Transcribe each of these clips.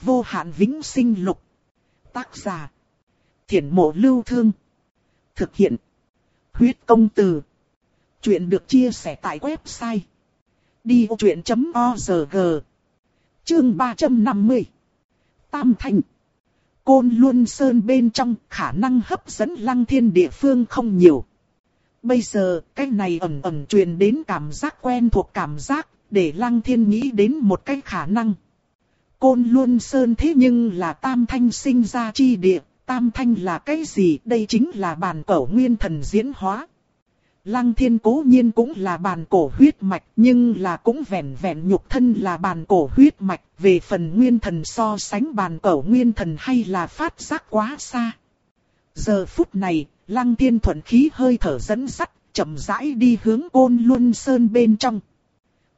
vô hạn vĩnh sinh lục. Tác giả. Thiển mộ lưu thương. Thực hiện. Huyết công từ. Chuyện được chia sẻ tại website. Đi vô chuyện.org Chương 350 Tam Thành Côn Luân Sơn bên trong khả năng hấp dẫn lăng thiên địa phương không nhiều. Bây giờ, cái này ẩn ẩn truyền đến cảm giác quen thuộc cảm giác, để lăng thiên nghĩ đến một cái khả năng. Côn Luân Sơn thế nhưng là tam thanh sinh ra chi địa, tam thanh là cái gì? Đây chính là bàn cổ nguyên thần diễn hóa. Lăng thiên cố nhiên cũng là bàn cổ huyết mạch, nhưng là cũng vẹn vẹn nhục thân là bàn cổ huyết mạch, về phần nguyên thần so sánh bàn cổ nguyên thần hay là phát giác quá xa. Giờ phút này, lăng thiên thuận khí hơi thở dẫn sắt, chậm rãi đi hướng côn luân sơn bên trong.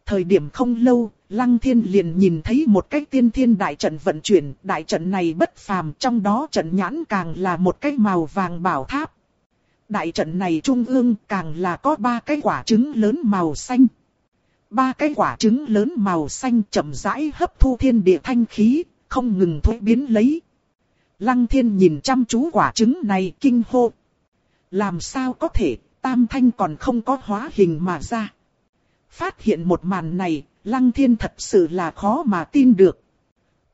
Thời điểm không lâu, Lăng Thiên liền nhìn thấy một cái tiên thiên đại trận vận chuyển, đại trận này bất phàm, trong đó trận nhãn càng là một cái màu vàng bảo tháp. Đại trận này trung ương càng là có ba cái quả trứng lớn màu xanh. Ba cái quả trứng lớn màu xanh chậm rãi hấp thu thiên địa thanh khí, không ngừng thuế biến lấy. Lăng thiên nhìn chăm chú quả trứng này kinh hô. Làm sao có thể, tam thanh còn không có hóa hình mà ra. Phát hiện một màn này, lăng thiên thật sự là khó mà tin được.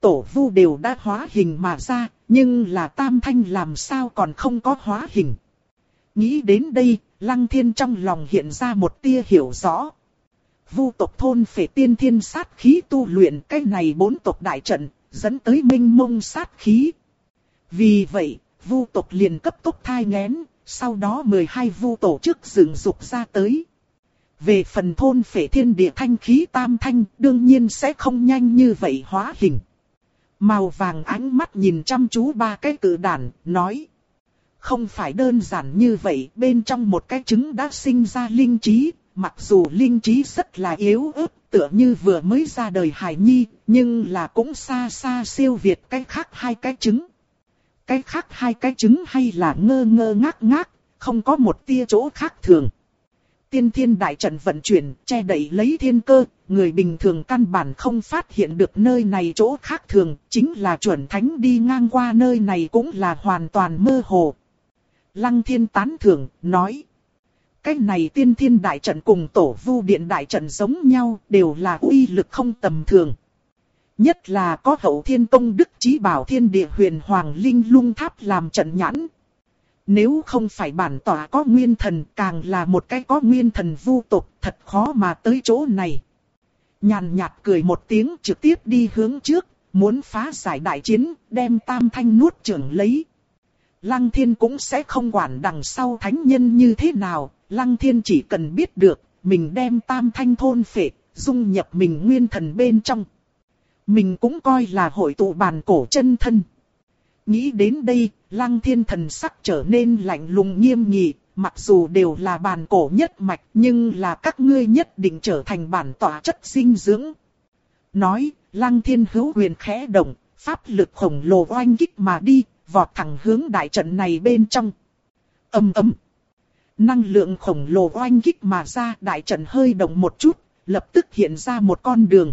Tổ vu đều đã hóa hình mà ra, nhưng là tam thanh làm sao còn không có hóa hình. Nghĩ đến đây, lăng thiên trong lòng hiện ra một tia hiểu rõ. Vu tộc thôn phệ tiên thiên sát khí tu luyện cái này bốn tộc đại trận, dẫn tới minh mông sát khí. Vì vậy, vu tộc liền cấp tốc thai ngén, sau đó 12 vu tổ chức dựng dục ra tới. Về phần thôn phệ thiên địa thanh khí tam thanh, đương nhiên sẽ không nhanh như vậy hóa hình. Màu vàng ánh mắt nhìn chăm chú ba cái cử đàn, nói. Không phải đơn giản như vậy, bên trong một cái trứng đã sinh ra linh trí, mặc dù linh trí rất là yếu ớt, tựa như vừa mới ra đời hải nhi, nhưng là cũng xa xa siêu việt cái khác hai cái trứng. Cái khác hai cái trứng hay là ngơ ngơ ngác ngác, không có một tia chỗ khác thường. Tiên thiên đại trận vận chuyển, che đậy lấy thiên cơ, người bình thường căn bản không phát hiện được nơi này chỗ khác thường, chính là chuẩn thánh đi ngang qua nơi này cũng là hoàn toàn mơ hồ. Lăng thiên tán thưởng, nói. Cái này tiên thiên đại trận cùng tổ vu điện đại trận giống nhau, đều là uy lực không tầm thường. Nhất là có hậu thiên công đức trí bảo thiên địa huyền hoàng linh lung tháp làm trận nhãn, nếu không phải bản tỏa có nguyên thần càng là một cái có nguyên thần vu tục thật khó mà tới chỗ này. Nhàn nhạt cười một tiếng trực tiếp đi hướng trước, muốn phá giải đại chiến, đem tam thanh nuốt trưởng lấy. Lăng thiên cũng sẽ không quản đằng sau thánh nhân như thế nào, lăng thiên chỉ cần biết được, mình đem tam thanh thôn phệ, dung nhập mình nguyên thần bên trong. Mình cũng coi là hội tụ bàn cổ chân thân. Nghĩ đến đây, lăng thiên thần sắc trở nên lạnh lùng nghiêm nghị, mặc dù đều là bàn cổ nhất mạch nhưng là các ngươi nhất định trở thành bản tỏa chất sinh dưỡng. Nói, lăng thiên hữu huyền khẽ động, pháp lực khổng lồ oanh kích mà đi, vọt thẳng hướng đại trận này bên trong. ầm ầm, Năng lượng khổng lồ oanh kích mà ra đại trận hơi động một chút, lập tức hiện ra một con đường.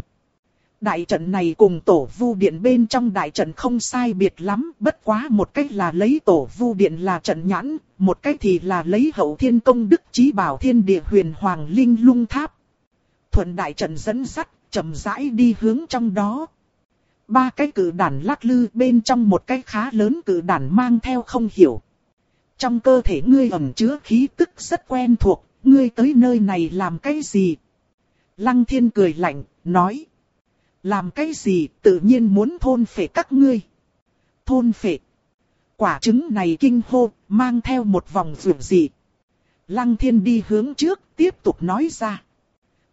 Đại trận này cùng tổ vu điện bên trong đại trận không sai biệt lắm, bất quá một cách là lấy tổ vu điện là trận nhãn, một cách thì là lấy hậu thiên công đức trí bảo thiên địa huyền hoàng linh lung tháp. Thuận đại trận dẫn sắt, chậm rãi đi hướng trong đó. Ba cái cử đàn lắc lư bên trong một cái khá lớn cử đàn mang theo không hiểu. Trong cơ thể ngươi ẩm chứa khí tức rất quen thuộc, ngươi tới nơi này làm cái gì? Lăng thiên cười lạnh, nói. Làm cái gì tự nhiên muốn thôn phệ các ngươi. Thôn phệ. Quả trứng này kinh hô, mang theo một vòng rượu dị. Lăng thiên đi hướng trước, tiếp tục nói ra.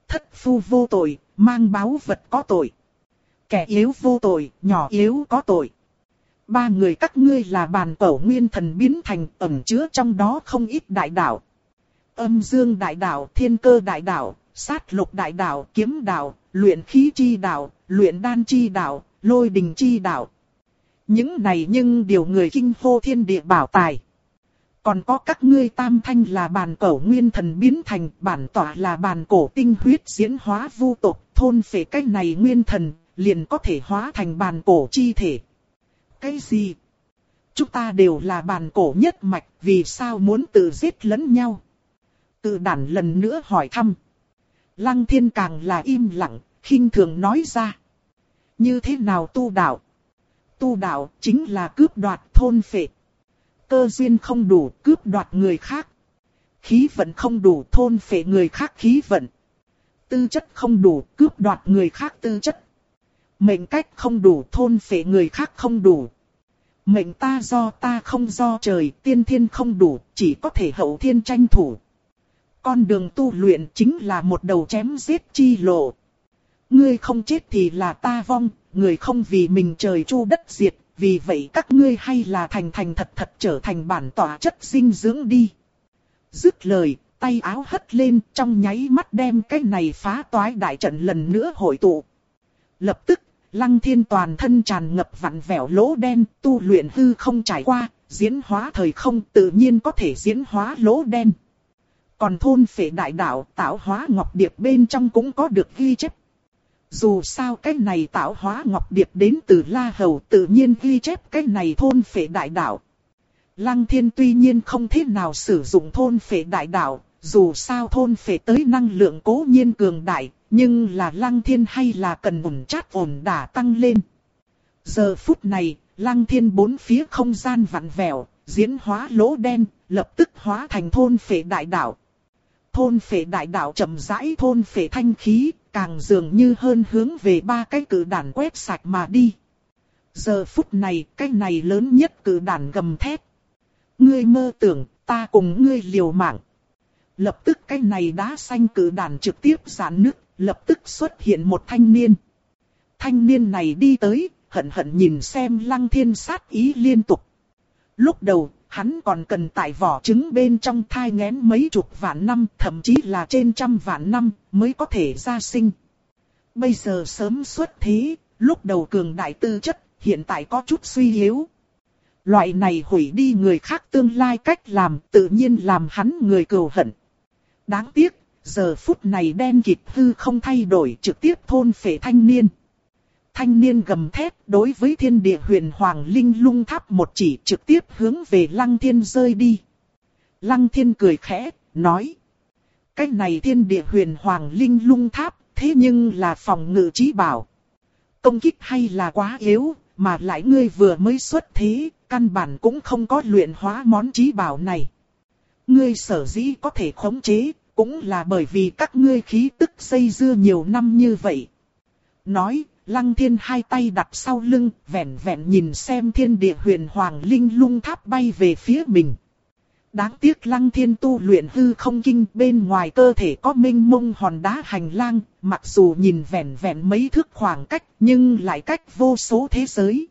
Thất phu vô tội, mang báo vật có tội. Kẻ yếu vô tội, nhỏ yếu có tội. Ba người các ngươi là bàn cổ nguyên thần biến thành ẩn chứa trong đó không ít đại đạo. Âm dương đại đạo, thiên cơ đại đạo, sát lục đại đạo, kiếm đạo, luyện khí chi đạo, luyện đan chi đạo, lôi đình chi đạo. Những này nhưng điều người kinh hô thiên địa bảo tài. Còn có các ngươi tam thanh là bàn cổ nguyên thần biến thành bản tỏa là bàn cổ tinh huyết diễn hóa vu tộc thôn phệ cách này nguyên thần, liền có thể hóa thành bàn cổ chi thể. Cái gì? Chúng ta đều là bàn cổ nhất mạch, vì sao muốn tự giết lẫn nhau? Tự đản lần nữa hỏi thăm. Lăng thiên càng là im lặng, khinh thường nói ra. Như thế nào tu đạo? Tu đạo chính là cướp đoạt thôn phệ. Cơ duyên không đủ cướp đoạt người khác. Khí vận không đủ thôn phệ người khác khí vận. Tư chất không đủ cướp đoạt người khác tư chất. Mệnh cách không đủ thôn phệ người khác không đủ. Mệnh ta do ta không do trời, tiên thiên không đủ, chỉ có thể hậu thiên tranh thủ. Con đường tu luyện chính là một đầu chém giết chi lộ. Ngươi không chết thì là ta vong, người không vì mình trời chu đất diệt, vì vậy các ngươi hay là thành thành thật thật trở thành bản tỏa chất dinh dưỡng đi. Dứt lời, tay áo hất lên trong nháy mắt đem cái này phá toái đại trận lần nữa hội tụ. Lập tức, lăng thiên toàn thân tràn ngập vặn vẹo lỗ đen, tu luyện hư không trải qua, diễn hóa thời không tự nhiên có thể diễn hóa lỗ đen. Còn thôn phệ đại đạo tạo hóa ngọc điệp bên trong cũng có được ghi chép. Dù sao cái này tạo hóa ngọc điệp đến từ La Hầu tự nhiên ghi chép cái này thôn phệ đại đạo. Lăng thiên tuy nhiên không thế nào sử dụng thôn phệ đại đạo, dù sao thôn phệ tới năng lượng cố nhiên cường đại, nhưng là lăng thiên hay là cần ổn chát ổn đả tăng lên. Giờ phút này, lăng thiên bốn phía không gian vặn vẹo, diễn hóa lỗ đen, lập tức hóa thành thôn phệ đại đạo. Thôn phệ đại đạo chậm rãi thôn phệ thanh khí, càng dường như hơn hướng về ba cái cử đàn quét sạch mà đi. Giờ phút này, cái này lớn nhất cử đàn gầm thét. Ngươi mơ tưởng, ta cùng ngươi liều mạng. Lập tức cái này đá xanh cử đàn trực tiếp giãn nước, lập tức xuất hiện một thanh niên. Thanh niên này đi tới, hận hận nhìn xem lăng thiên sát ý liên tục. Lúc đầu, hắn còn cần tại vỏ trứng bên trong thai ngén mấy chục vạn năm, thậm chí là trên trăm vạn năm, mới có thể ra sinh. Bây giờ sớm xuất thế, lúc đầu cường đại tư chất, hiện tại có chút suy yếu. Loại này hủy đi người khác tương lai cách làm, tự nhiên làm hắn người cầu hận. Đáng tiếc, giờ phút này đen kịt hư không thay đổi trực tiếp thôn phệ thanh niên. Thanh niên gầm thét đối với thiên địa huyền hoàng linh lung tháp một chỉ trực tiếp hướng về lăng thiên rơi đi. Lăng thiên cười khẽ, nói. Cái này thiên địa huyền hoàng linh lung tháp, thế nhưng là phòng ngự trí bảo. Công kích hay là quá yếu, mà lại ngươi vừa mới xuất thế, căn bản cũng không có luyện hóa món trí bảo này. Ngươi sở dĩ có thể khống chế, cũng là bởi vì các ngươi khí tức xây dưa nhiều năm như vậy. Nói, Lăng thiên hai tay đặt sau lưng, vẹn vẹn nhìn xem thiên địa huyền hoàng linh lung tháp bay về phía mình. Đáng tiếc lăng thiên tu luyện hư không kinh bên ngoài cơ thể có minh mông hòn đá hành lang, mặc dù nhìn vẹn vẹn mấy thước khoảng cách nhưng lại cách vô số thế giới.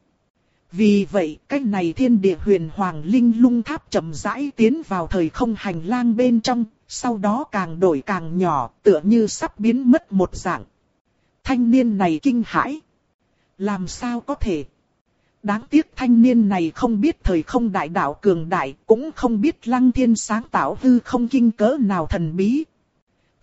Vì vậy, cách này thiên địa huyền hoàng linh lung tháp chậm rãi tiến vào thời không hành lang bên trong, sau đó càng đổi càng nhỏ, tựa như sắp biến mất một dạng. Thanh niên này kinh hãi. Làm sao có thể? Đáng tiếc thanh niên này không biết thời không đại đạo cường đại, cũng không biết lăng thiên sáng tạo hư không kinh cỡ nào thần bí.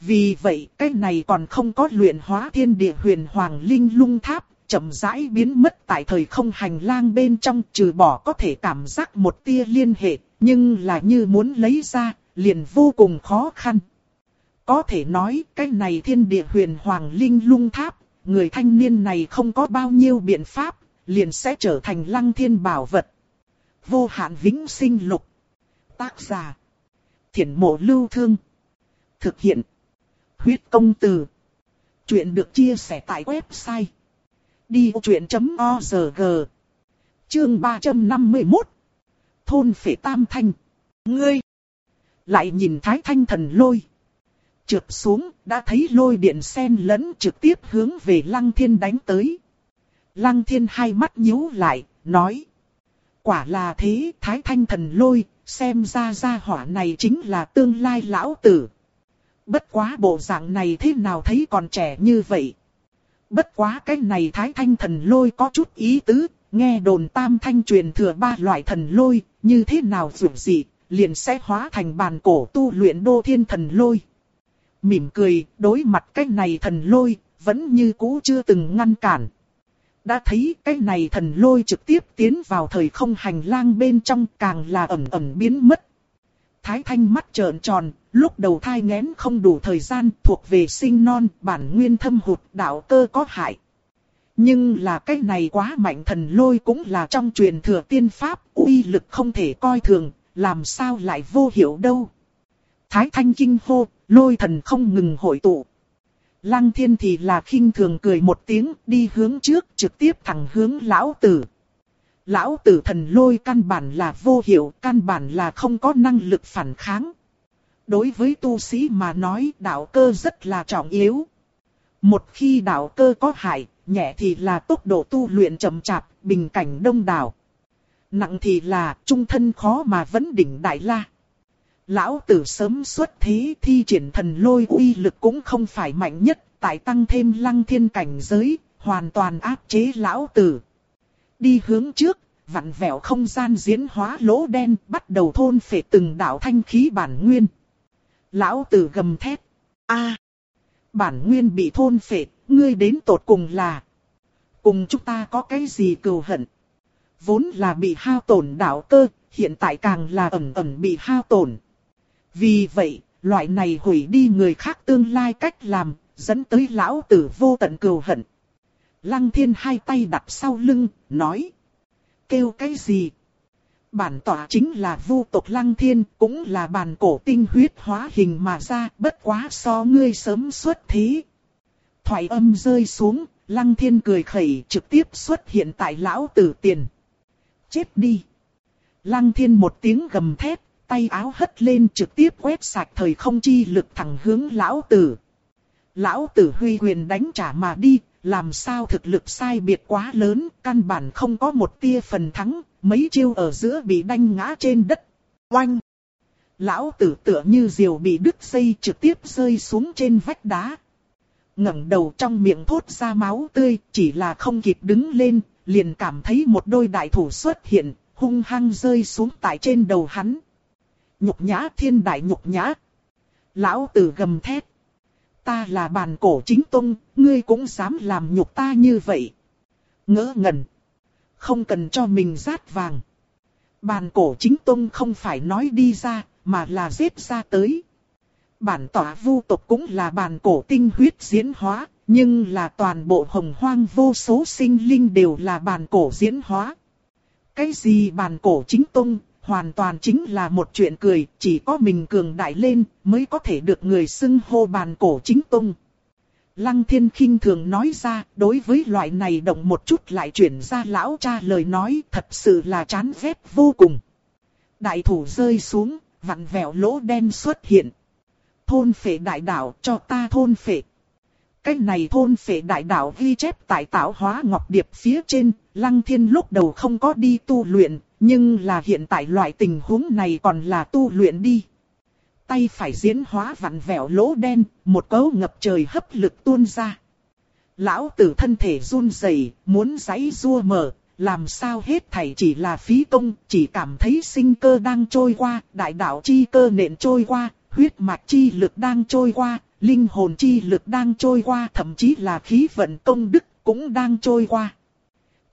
Vì vậy, cái này còn không có luyện hóa thiên địa huyền hoàng linh lung tháp, chậm rãi biến mất tại thời không hành lang bên trong trừ bỏ có thể cảm giác một tia liên hệ, nhưng là như muốn lấy ra, liền vô cùng khó khăn. Có thể nói cái này thiên địa huyền hoàng linh lung tháp, người thanh niên này không có bao nhiêu biện pháp, liền sẽ trở thành lăng thiên bảo vật. Vô hạn vĩnh sinh lục. Tác giả. Thiển mộ lưu thương. Thực hiện. Huyết công từ. Chuyện được chia sẻ tại website. Đi chuyện.org Chương 351 Thôn Phệ Tam Thanh Ngươi Lại nhìn Thái Thanh Thần Lôi Trượt xuống, đã thấy lôi điện sen lẫn trực tiếp hướng về Lăng Thiên đánh tới. Lăng Thiên hai mắt nhíu lại, nói. Quả là thế, Thái Thanh thần lôi, xem ra gia hỏa này chính là tương lai lão tử. Bất quá bộ dạng này thế nào thấy còn trẻ như vậy. Bất quá cái này Thái Thanh thần lôi có chút ý tứ, nghe đồn tam thanh truyền thừa ba loại thần lôi, như thế nào dù gì, liền sẽ hóa thành bàn cổ tu luyện đô thiên thần lôi mỉm cười, đối mặt cái này thần lôi, vẫn như cũ chưa từng ngăn cản. đã thấy cái này thần lôi trực tiếp tiến vào thời không hành lang bên trong càng là ẩm ẩm biến mất. Thái thanh mắt trợn tròn, lúc đầu thai ngén không đủ thời gian thuộc về sinh non, bản nguyên thâm hụt đạo cơ có hại. Nhưng là cái này quá mạnh thần lôi cũng là trong truyền thừa tiên pháp, uy lực không thể coi thường, làm sao lại vô hiệu đâu. Thái thanh kinh hô, lôi thần không ngừng hội tụ. Lăng thiên thì là khinh thường cười một tiếng, đi hướng trước, trực tiếp thẳng hướng lão tử. Lão tử thần lôi căn bản là vô hiệu, căn bản là không có năng lực phản kháng. Đối với tu sĩ mà nói đạo cơ rất là trọng yếu. Một khi đạo cơ có hại, nhẹ thì là tốc độ tu luyện chậm chạp, bình cảnh đông đảo. Nặng thì là trung thân khó mà vẫn đỉnh đại la. Lão tử sớm xuất thế thi triển thần lôi uy lực cũng không phải mạnh nhất, tại tăng thêm lăng thiên cảnh giới, hoàn toàn áp chế lão tử. Đi hướng trước, vặn vẹo không gian diễn hóa lỗ đen bắt đầu thôn phệ từng đạo thanh khí bản nguyên. Lão tử gầm thét. a bản nguyên bị thôn phệ, ngươi đến tột cùng là. Cùng chúng ta có cái gì cừu hận. Vốn là bị hao tổn đạo cơ, hiện tại càng là ẩn ẩn bị hao tổn. Vì vậy, loại này hủy đi người khác tương lai cách làm, dẫn tới lão tử vô tận cừu hận. Lăng thiên hai tay đặt sau lưng, nói. Kêu cái gì? Bản tỏa chính là vu tộc lăng thiên, cũng là bản cổ tinh huyết hóa hình mà ra, bất quá so ngươi sớm xuất thí Thoại âm rơi xuống, lăng thiên cười khẩy trực tiếp xuất hiện tại lão tử tiền. Chết đi! Lăng thiên một tiếng gầm thét, tay áo hất lên trực tiếp quét sạch thời không chi lực thẳng hướng lão tử. Lão tử huy quyền đánh trả mà đi, làm sao thực lực sai biệt quá lớn, căn bản không có một tia phần thắng, mấy chiêu ở giữa bị đanh ngã trên đất. Oanh! Lão tử tựa như diều bị đứt dây trực tiếp rơi xuống trên vách đá. ngẩng đầu trong miệng thốt ra máu tươi, chỉ là không kịp đứng lên, liền cảm thấy một đôi đại thủ xuất hiện, hung hăng rơi xuống tại trên đầu hắn. Nhục nhã thiên đại nhục nhã. Lão tử gầm thét. Ta là bàn cổ chính tông, ngươi cũng dám làm nhục ta như vậy. Ngỡ ngẩn. Không cần cho mình rát vàng. Bàn cổ chính tông không phải nói đi ra, mà là giết ra tới. Bản tỏa vu tộc cũng là bàn cổ tinh huyết diễn hóa, nhưng là toàn bộ hồng hoang vô số sinh linh đều là bàn cổ diễn hóa. Cái gì bàn cổ chính tông, hoàn toàn chính là một chuyện cười, chỉ có mình cường đại lên mới có thể được người xưng hô bàn cổ chính tông. Lăng thiên khinh thường nói ra, đối với loại này động một chút lại chuyển ra lão cha lời nói thật sự là chán ghét vô cùng. Đại thủ rơi xuống, vặn vẹo lỗ đen xuất hiện. Thôn phệ đại đạo cho ta thôn phệ. Cái này thôn phệ đại đạo ghi chép tại tạo hóa ngọc điệp phía trên, lăng thiên lúc đầu không có đi tu luyện, nhưng là hiện tại loại tình huống này còn là tu luyện đi. Tay phải diễn hóa vặn vẹo lỗ đen, một cấu ngập trời hấp lực tuôn ra. Lão tử thân thể run rẩy, muốn giãy rua mở, làm sao hết thảy chỉ là phí công, chỉ cảm thấy sinh cơ đang trôi qua, đại đạo chi cơ nện trôi qua, huyết mạch chi lực đang trôi qua, linh hồn chi lực đang trôi qua, thậm chí là khí vận công đức cũng đang trôi qua.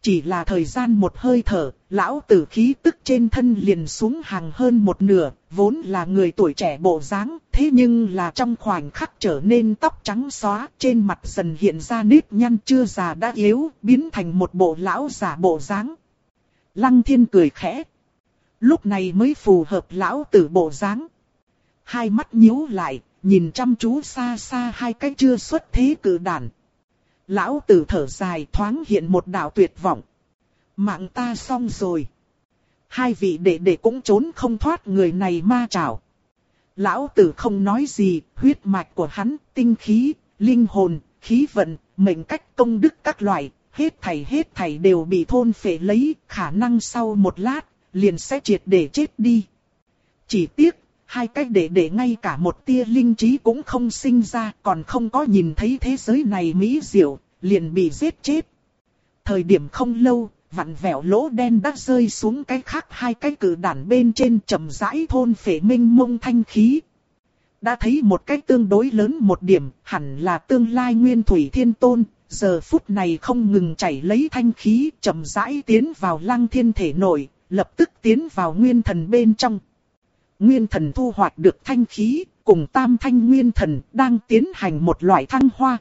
Chỉ là thời gian một hơi thở, lão tử khí tức trên thân liền xuống hàng hơn một nửa, vốn là người tuổi trẻ bộ dáng, thế nhưng là trong khoảnh khắc trở nên tóc trắng xóa, trên mặt dần hiện ra nếp nhăn chưa già đã yếu, biến thành một bộ lão giả bộ dáng. Lăng thiên cười khẽ. Lúc này mới phù hợp lão tử bộ dáng. Hai mắt nhíu lại, nhìn chăm chú xa xa hai cái chưa xuất thế cử đàn. Lão tử thở dài thoáng hiện một đạo tuyệt vọng. Mạng ta xong rồi. Hai vị đệ đệ cũng trốn không thoát người này ma trảo. Lão tử không nói gì, huyết mạch của hắn, tinh khí, linh hồn, khí vận, mệnh cách công đức các loại, hết thảy hết thảy đều bị thôn phệ lấy, khả năng sau một lát, liền sẽ triệt để chết đi. Chỉ tiếc, hai cách để để ngay cả một tia linh trí cũng không sinh ra, còn không có nhìn thấy thế giới này mỹ diệu, liền bị giết chết. Thời điểm không lâu, vặn vẹo lỗ đen đã rơi xuống cái khác hai cái cử đản bên trên trầm rãi thôn phệ minh mông thanh khí. Đã thấy một cái tương đối lớn một điểm, hẳn là tương lai nguyên thủy thiên tôn, giờ phút này không ngừng chảy lấy thanh khí, chậm rãi tiến vào lăng thiên thể nội, lập tức tiến vào nguyên thần bên trong. Nguyên thần thu hoạch được thanh khí, cùng tam thanh nguyên thần đang tiến hành một loại thăng hoa.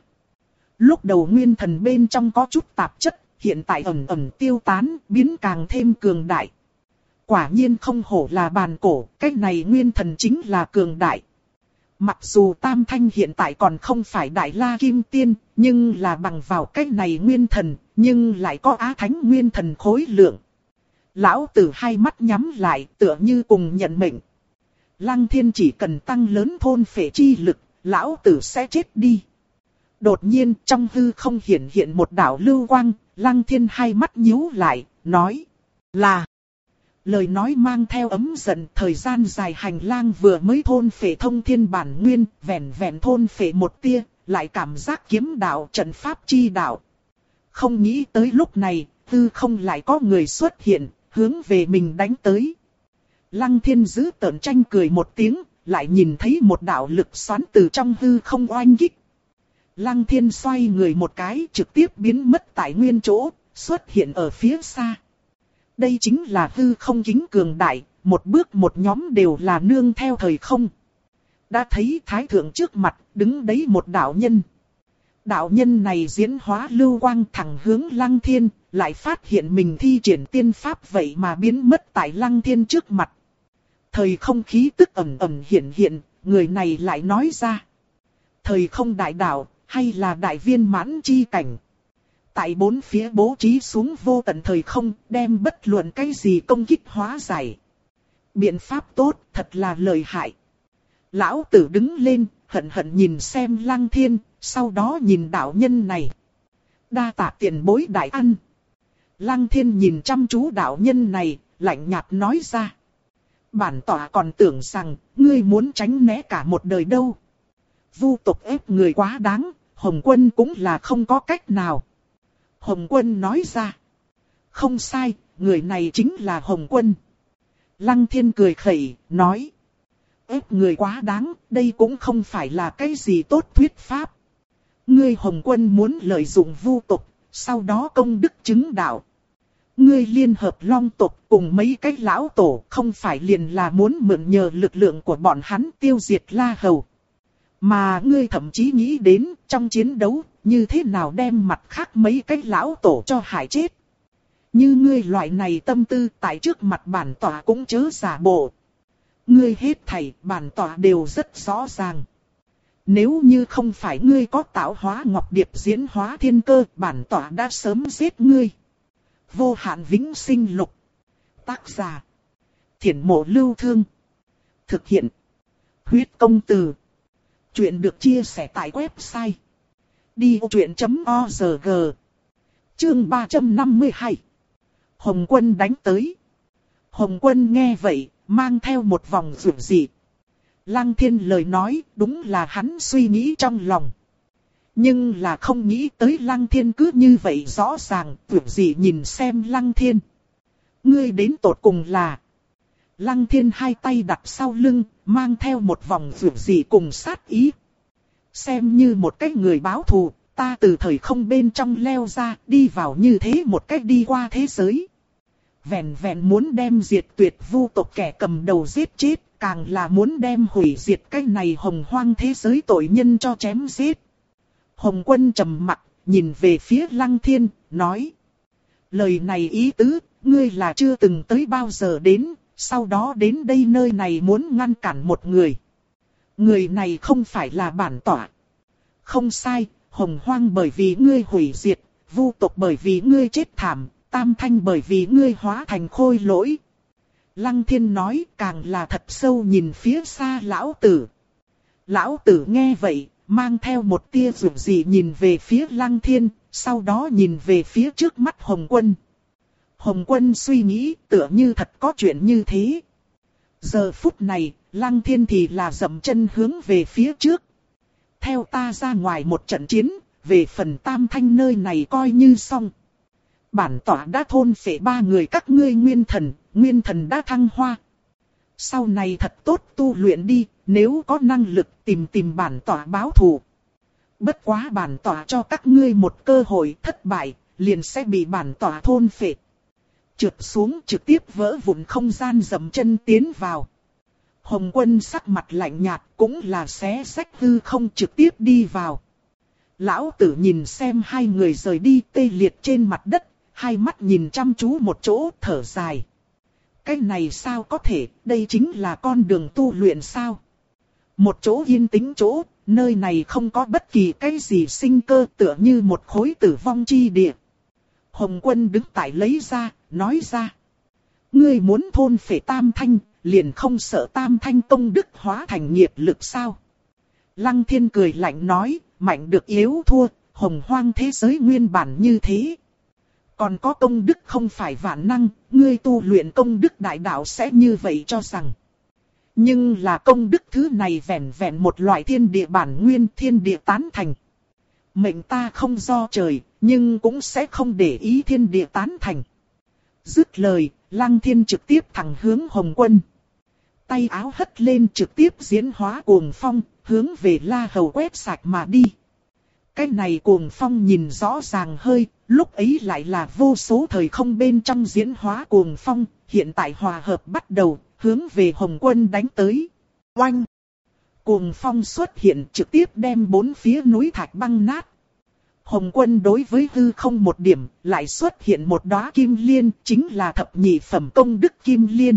Lúc đầu nguyên thần bên trong có chút tạp chất, hiện tại ẩn ẩn tiêu tán, biến càng thêm cường đại. Quả nhiên không hổ là bàn cổ, cái này nguyên thần chính là cường đại. Mặc dù Tam Thanh hiện tại còn không phải Đại La Kim Tiên, nhưng là bằng vào cái này nguyên thần, nhưng lại có Á Thánh nguyên thần khối lượng. Lão tử hai mắt nhắm lại tựa như cùng nhận mệnh. Lăng thiên chỉ cần tăng lớn thôn phệ chi lực, lão tử sẽ chết đi. Đột nhiên trong hư không hiện hiện một đạo lưu quang, lăng thiên hai mắt nhíu lại, nói là Lời nói mang theo ấm giận thời gian dài hành lang vừa mới thôn phệ thông thiên bản nguyên, vẹn vẹn thôn phệ một tia, lại cảm giác kiếm đạo trận pháp chi đạo. Không nghĩ tới lúc này, tư không lại có người xuất hiện, hướng về mình đánh tới. Lăng thiên giữ tợn tranh cười một tiếng, lại nhìn thấy một đạo lực xoắn từ trong hư không oanh kích. Lăng thiên xoay người một cái trực tiếp biến mất tại nguyên chỗ, xuất hiện ở phía xa. Đây chính là hư không kính cường đại, một bước một nhóm đều là nương theo thời không. Đã thấy thái thượng trước mặt, đứng đấy một đạo nhân. Đạo nhân này diễn hóa lưu quang thẳng hướng lăng thiên, lại phát hiện mình thi triển tiên pháp vậy mà biến mất tại lăng thiên trước mặt. Thời không khí tức ẩm ẩm hiện hiện, người này lại nói ra. Thời không đại đạo, hay là đại viên mãn chi cảnh. Tại bốn phía bố trí xuống vô tận thời không, đem bất luận cái gì công kích hóa giải. Biện pháp tốt, thật là lợi hại. Lão tử đứng lên, hận hận nhìn xem lăng thiên, sau đó nhìn đạo nhân này. Đa tạ tiền bối đại ăn. Lăng thiên nhìn chăm chú đạo nhân này, lạnh nhạt nói ra. Bản tỏa còn tưởng rằng, ngươi muốn tránh né cả một đời đâu. Vu tộc ép người quá đáng, Hồng quân cũng là không có cách nào. Hồng quân nói ra. Không sai, người này chính là Hồng quân. Lăng thiên cười khẩy, nói. ép người quá đáng, đây cũng không phải là cái gì tốt thuyết pháp. Ngươi Hồng quân muốn lợi dụng vu tục, sau đó công đức chứng đạo. Ngươi liên hợp long tộc cùng mấy cái lão tổ không phải liền là muốn mượn nhờ lực lượng của bọn hắn tiêu diệt La Hầu. Mà ngươi thậm chí nghĩ đến trong chiến đấu như thế nào đem mặt khác mấy cái lão tổ cho hại chết. Như ngươi loại này tâm tư tại trước mặt bản tỏa cũng chớ giả bộ. Ngươi hết thảy bản tỏa đều rất rõ ràng. Nếu như không phải ngươi có tạo hóa ngọc điệp diễn hóa thiên cơ, bản tỏa đã sớm giết ngươi. Vô hạn vĩnh sinh lục. Tác giả. Thiển mộ lưu thương. Thực hiện. Huyết công từ. Chuyện được chia sẻ tại website. Đi vô chuyện.org Chương 352 Hồng quân đánh tới. Hồng quân nghe vậy, mang theo một vòng rượu dị. Lăng thiên lời nói, đúng là hắn suy nghĩ trong lòng. Nhưng là không nghĩ tới lăng thiên cứ như vậy rõ ràng, tưởng gì nhìn xem lăng thiên. Ngươi đến tột cùng là. Lăng thiên hai tay đặt sau lưng, mang theo một vòng rủi dị cùng sát ý. Xem như một cái người báo thù, ta từ thời không bên trong leo ra, đi vào như thế một cách đi qua thế giới. Vẹn vẹn muốn đem diệt tuyệt vu tộc kẻ cầm đầu giết chết, càng là muốn đem hủy diệt cái này hồng hoang thế giới tội nhân cho chém giết. Hồng quân trầm mặt, nhìn về phía lăng thiên, nói. Lời này ý tứ, ngươi là chưa từng tới bao giờ đến, sau đó đến đây nơi này muốn ngăn cản một người. Người này không phải là bản tỏa. Không sai, hồng hoang bởi vì ngươi hủy diệt, vu tộc bởi vì ngươi chết thảm, tam thanh bởi vì ngươi hóa thành khôi lỗi. Lăng thiên nói càng là thật sâu nhìn phía xa lão tử. Lão tử nghe vậy, mang theo một tia rủ gì nhìn về phía lăng thiên, sau đó nhìn về phía trước mắt hồng quân. Hồng quân suy nghĩ tựa như thật có chuyện như thế. Giờ phút này, lăng thiên thì là dậm chân hướng về phía trước. Theo ta ra ngoài một trận chiến, về phần tam thanh nơi này coi như xong. Bản tỏa đã thôn phệ ba người các ngươi nguyên thần, nguyên thần đã thăng hoa. Sau này thật tốt tu luyện đi, nếu có năng lực tìm tìm bản tỏa báo thù. Bất quá bản tỏa cho các ngươi một cơ hội thất bại, liền sẽ bị bản tỏa thôn phệ. Trượt xuống trực tiếp vỡ vụn không gian dầm chân tiến vào. Hồng quân sắc mặt lạnh nhạt cũng là xé sách hư không trực tiếp đi vào. Lão tử nhìn xem hai người rời đi tê liệt trên mặt đất, hai mắt nhìn chăm chú một chỗ thở dài. Cái này sao có thể, đây chính là con đường tu luyện sao? Một chỗ yên tĩnh chỗ, nơi này không có bất kỳ cái gì sinh cơ tựa như một khối tử vong chi địa. Hồng quân đứng tại lấy ra, nói ra. Ngươi muốn thôn phệ tam thanh, liền không sợ tam thanh công đức hóa thành nghiệp lực sao? Lăng thiên cười lạnh nói, mạnh được yếu thua, hồng hoang thế giới nguyên bản như thế. Còn có công đức không phải vạn năng, ngươi tu luyện công đức đại đạo sẽ như vậy cho rằng. Nhưng là công đức thứ này vẹn vẹn một loại thiên địa bản nguyên thiên địa tán thành. Mệnh ta không do trời, nhưng cũng sẽ không để ý thiên địa tán thành. Dứt lời, lăng thiên trực tiếp thẳng hướng hồng quân. Tay áo hất lên trực tiếp diễn hóa cuồng phong, hướng về la hầu quét sạch mà đi. Cái này cuồng phong nhìn rõ ràng hơi, lúc ấy lại là vô số thời không bên trong diễn hóa cuồng phong, hiện tại hòa hợp bắt đầu, hướng về Hồng quân đánh tới. Oanh! Cuồng phong xuất hiện trực tiếp đem bốn phía núi thạch băng nát. Hồng quân đối với hư không một điểm, lại xuất hiện một đóa kim liên, chính là thập nhị phẩm công đức kim liên.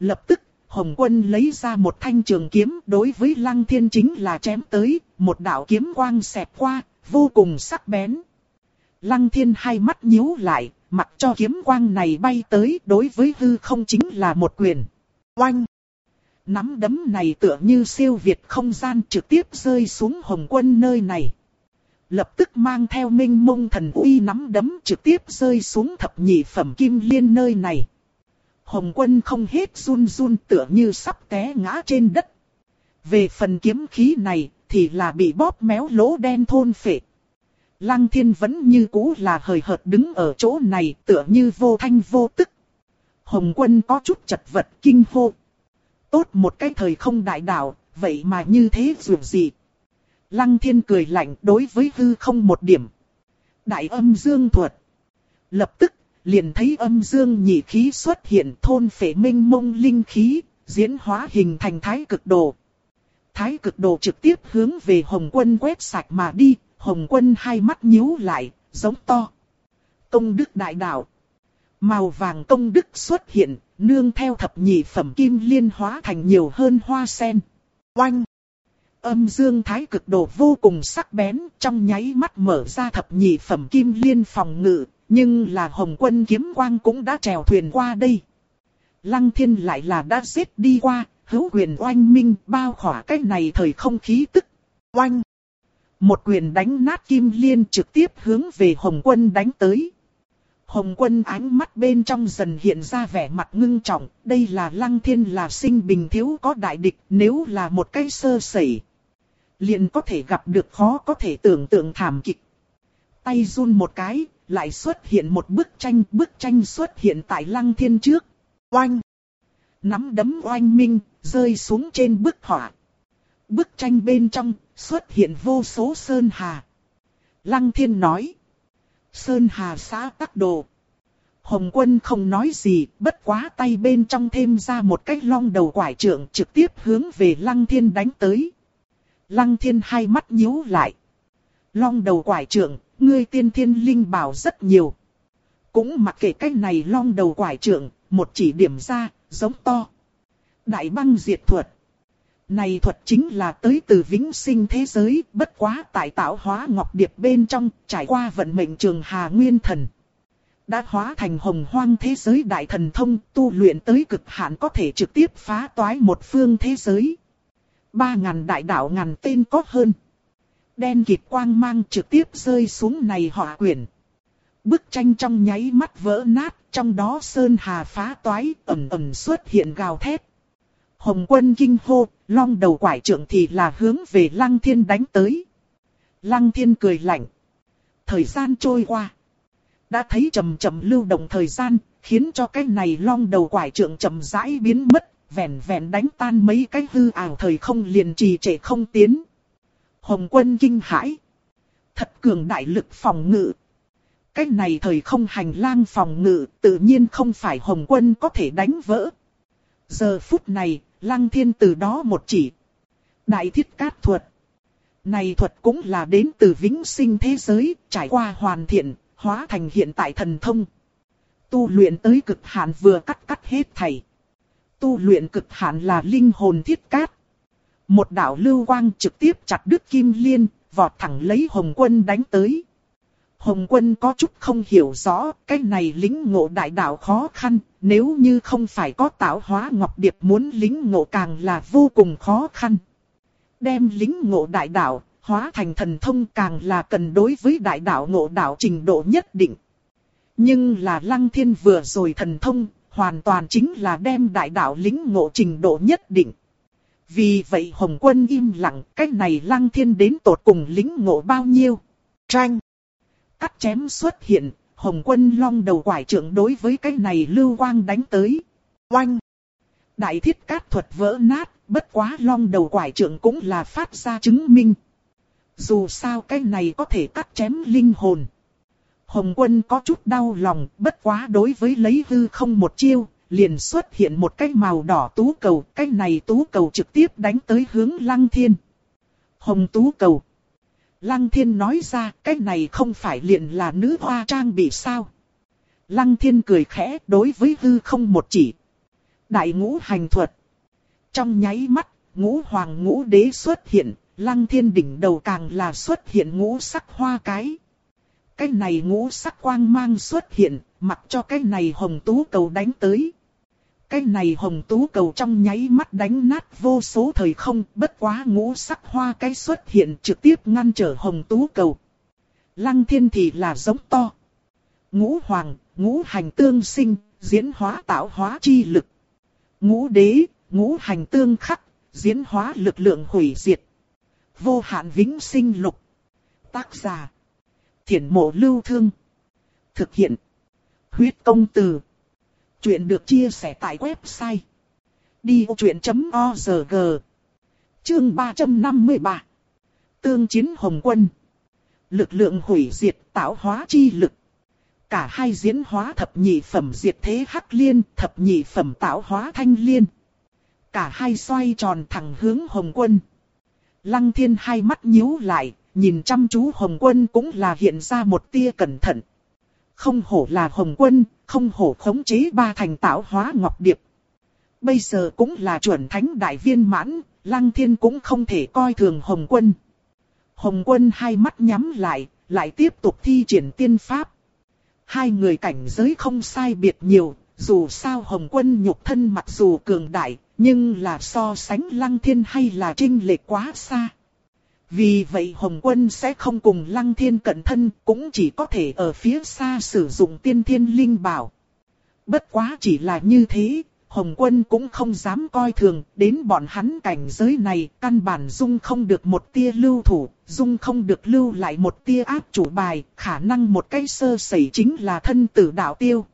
Lập tức, Hồng quân lấy ra một thanh trường kiếm đối với lăng thiên chính là chém tới, một đạo kiếm quang xẹp qua, vô cùng sắc bén. Lăng thiên hai mắt nhíu lại, mặc cho kiếm quang này bay tới, đối với hư không chính là một quyền. Oanh! Nắm đấm này tựa như siêu việt không gian trực tiếp rơi xuống hồng quân nơi này. Lập tức mang theo minh mông thần uy nắm đấm trực tiếp rơi xuống thập nhị phẩm kim liên nơi này. Hồng quân không hết run run tựa như sắp té ngã trên đất. Về phần kiếm khí này thì là bị bóp méo lỗ đen thôn phệ. Lăng thiên vẫn như cũ là hời hợt đứng ở chỗ này tựa như vô thanh vô tức. Hồng quân có chút chật vật kinh hô. Tốt một cái thời không đại đạo, vậy mà như thế dù gì. Lăng thiên cười lạnh đối với hư không một điểm. Đại âm dương thuật. Lập tức, liền thấy âm dương nhị khí xuất hiện thôn phệ minh mông linh khí, diễn hóa hình thành thái cực đồ. Thái cực đồ trực tiếp hướng về Hồng quân quét sạch mà đi, Hồng quân hai mắt nhíu lại, giống to. Công đức đại đạo. Màu vàng công đức xuất hiện, nương theo thập nhị phẩm kim liên hóa thành nhiều hơn hoa sen. Oanh! Âm dương thái cực đồ vô cùng sắc bén, trong nháy mắt mở ra thập nhị phẩm kim liên phòng ngự, nhưng là hồng quân kiếm quang cũng đã trèo thuyền qua đây. Lăng thiên lại là đã giết đi qua, hữu quyền oanh minh bao khỏa cái này thời không khí tức. Oanh! Một quyền đánh nát kim liên trực tiếp hướng về hồng quân đánh tới. Hồng quân ánh mắt bên trong dần hiện ra vẻ mặt ngưng trọng, đây là lăng thiên là sinh bình thiếu có đại địch, nếu là một cái sơ sẩy. Liền có thể gặp được khó có thể tưởng tượng thảm kịch. Tay run một cái, lại xuất hiện một bức tranh, bức tranh xuất hiện tại lăng thiên trước. Oanh! Nắm đấm oanh minh, rơi xuống trên bức họa. Bức tranh bên trong, xuất hiện vô số sơn hà. Lăng thiên nói. Sơn Hà xã tắc đồ. Hồng quân không nói gì, bất quá tay bên trong thêm ra một cái long đầu quải trưởng trực tiếp hướng về Lăng Thiên đánh tới. Lăng Thiên hai mắt nhíu lại. Long đầu quải trưởng, ngươi tiên thiên linh bảo rất nhiều. Cũng mặc kệ cái này long đầu quải trưởng, một chỉ điểm ra, giống to. Đại băng diệt thuật. Này thuật chính là tới từ vĩnh sinh thế giới, bất quá tại tạo hóa ngọc điệp bên trong, trải qua vận mệnh trường Hà Nguyên Thần. Đã hóa thành hồng hoang thế giới đại thần thông, tu luyện tới cực hạn có thể trực tiếp phá toái một phương thế giới. Ba ngàn đại đạo ngàn tên có hơn. Đen kịt quang mang trực tiếp rơi xuống này họa quyển. Bức tranh trong nháy mắt vỡ nát, trong đó sơn hà phá toái, ẩm ẩm xuất hiện gào thét. Hồng quân kinh hô, long đầu quải trưởng thì là hướng về lăng thiên đánh tới. Lăng thiên cười lạnh. Thời gian trôi qua. Đã thấy chậm chậm lưu động thời gian, khiến cho cái này long đầu quải trưởng chậm rãi biến mất, vẹn vẹn đánh tan mấy cái hư ảo thời không liền trì trệ không tiến. Hồng quân kinh hãi. Thật cường đại lực phòng ngự. Cái này thời không hành lang phòng ngự tự nhiên không phải Hồng quân có thể đánh vỡ. Giờ phút này, lăng thiên từ đó một chỉ. Đại thiết cát thuật. Này thuật cũng là đến từ vĩnh sinh thế giới, trải qua hoàn thiện, hóa thành hiện tại thần thông. Tu luyện tới cực hạn vừa cắt cắt hết thảy. Tu luyện cực hạn là linh hồn thiết cát. Một đạo lưu quang trực tiếp chặt đứt kim liên, vọt thẳng lấy hồng quân đánh tới. Hồng quân có chút không hiểu rõ, cái này lính ngộ đại đạo khó khăn, nếu như không phải có tạo hóa ngọc điệp muốn lính ngộ càng là vô cùng khó khăn. Đem lính ngộ đại đạo, hóa thành thần thông càng là cần đối với đại đạo ngộ đạo trình độ nhất định. Nhưng là lăng thiên vừa rồi thần thông, hoàn toàn chính là đem đại đạo lính ngộ trình độ nhất định. Vì vậy Hồng Quân im lặng, cái này lăng thiên đến tột cùng lính ngộ bao nhiêu. Tranh. Cắt chém xuất hiện, Hồng Quân long đầu quải trưởng đối với cái này lưu quang đánh tới. Oanh. Đại thiết cát thuật vỡ nát, bất quá long đầu quải trưởng cũng là phát ra chứng minh. Dù sao cái này có thể cắt chém linh hồn. Hồng quân có chút đau lòng, bất quá đối với lấy hư không một chiêu, liền xuất hiện một cái màu đỏ tú cầu, cái này tú cầu trực tiếp đánh tới hướng lăng thiên. Hồng tú cầu. Lăng thiên nói ra, cái này không phải liền là nữ hoa trang bị sao. Lăng thiên cười khẽ đối với hư không một chỉ. Đại ngũ hành thuật. Trong nháy mắt, ngũ hoàng ngũ đế xuất hiện, lăng thiên đỉnh đầu càng là xuất hiện ngũ sắc hoa cái. Cái này ngũ sắc quang mang xuất hiện, mặc cho cái này hồng tú cầu đánh tới. Cái này hồng tú cầu trong nháy mắt đánh nát vô số thời không, bất quá ngũ sắc hoa cái xuất hiện trực tiếp ngăn trở hồng tú cầu. Lăng thiên thì là giống to. Ngũ hoàng, ngũ hành tương sinh, diễn hóa tạo hóa chi lực. Ngũ đế, ngũ hành tương khắc, diễn hóa lực lượng hủy diệt. Vô hạn vĩnh sinh lục. Tác giả. Thiển mộ lưu thương. Thực hiện. Huyết công từ. Chuyện được chia sẻ tại website. Đi vô chuyện.org Chương 353 Tương chiến Hồng Quân Lực lượng hủy diệt tạo hóa chi lực Cả hai diễn hóa thập nhị phẩm diệt thế hắc liên, thập nhị phẩm tạo hóa thanh liên. Cả hai xoay tròn thẳng hướng Hồng Quân. Lăng thiên hai mắt nhíu lại, nhìn chăm chú Hồng Quân cũng là hiện ra một tia cẩn thận. Không hổ là Hồng Quân, không hổ khống chế ba thành tạo hóa ngọc điệp. Bây giờ cũng là chuẩn thánh đại viên mãn, Lăng Thiên cũng không thể coi thường Hồng Quân. Hồng Quân hai mắt nhắm lại, lại tiếp tục thi triển tiên pháp. Hai người cảnh giới không sai biệt nhiều, dù sao Hồng Quân nhục thân mặc dù cường đại, nhưng là so sánh Lăng Thiên hay là trinh lệch quá xa. Vì vậy Hồng Quân sẽ không cùng Lăng Thiên cận thân, cũng chỉ có thể ở phía xa sử dụng tiên thiên linh bảo. Bất quá chỉ là như thế, Hồng Quân cũng không dám coi thường, đến bọn hắn cảnh giới này, căn bản dung không được một tia lưu thủ, dung không được lưu lại một tia áp chủ bài, khả năng một cái sơ sẩy chính là thân tử đạo tiêu.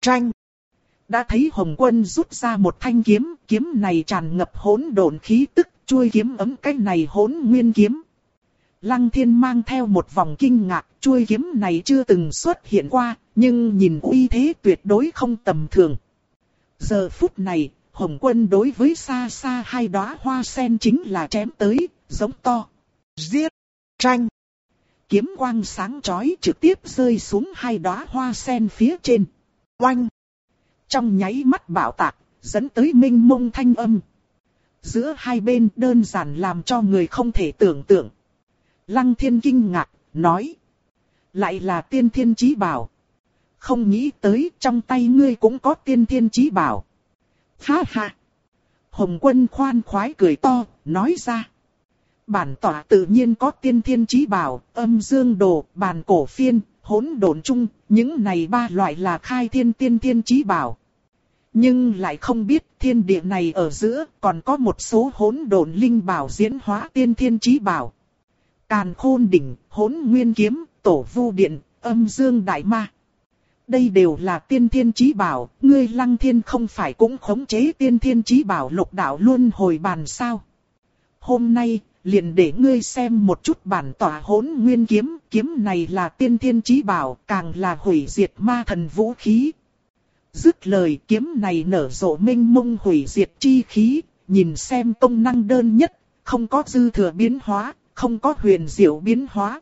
Tranh Đã thấy Hồng Quân rút ra một thanh kiếm, kiếm này tràn ngập hỗn độn khí tức, chuôi kiếm ấm cái này hỗn nguyên kiếm. Lăng thiên mang theo một vòng kinh ngạc, chuôi kiếm này chưa từng xuất hiện qua, nhưng nhìn uy thế tuyệt đối không tầm thường. Giờ phút này, Hồng quân đối với xa xa hai đóa hoa sen chính là chém tới, giống to. Giết! Tranh! Kiếm quang sáng chói trực tiếp rơi xuống hai đóa hoa sen phía trên. Oanh! Trong nháy mắt bảo tạc, dẫn tới minh mông thanh âm. Giữa hai bên đơn giản làm cho người không thể tưởng tượng. Lăng thiên kinh ngạc, nói. Lại là tiên thiên chí bảo. Không nghĩ tới trong tay ngươi cũng có tiên thiên chí bảo. Ha ha. Hồng quân khoan khoái cười to, nói ra. Bản tỏa tự nhiên có tiên thiên chí bảo, âm dương đồ, bàn cổ phiên, hỗn độn chung, những này ba loại là khai thiên tiên thiên chí bảo. Nhưng lại không biết thiên địa này ở giữa còn có một số hỗn độn linh bảo diễn hóa tiên thiên chí bảo. Càn khôn đỉnh, hỗn nguyên kiếm, tổ vu điện, âm dương đại ma. Đây đều là tiên thiên chí bảo, ngươi lăng thiên không phải cũng khống chế tiên thiên chí bảo lục đạo luôn hồi bàn sao. Hôm nay, liền để ngươi xem một chút bản tỏa hỗn nguyên kiếm, kiếm này là tiên thiên chí bảo, càng là hủy diệt ma thần vũ khí. Dứt lời kiếm này nở rộ minh mông hủy diệt chi khí, nhìn xem công năng đơn nhất, không có dư thừa biến hóa, không có huyền diệu biến hóa.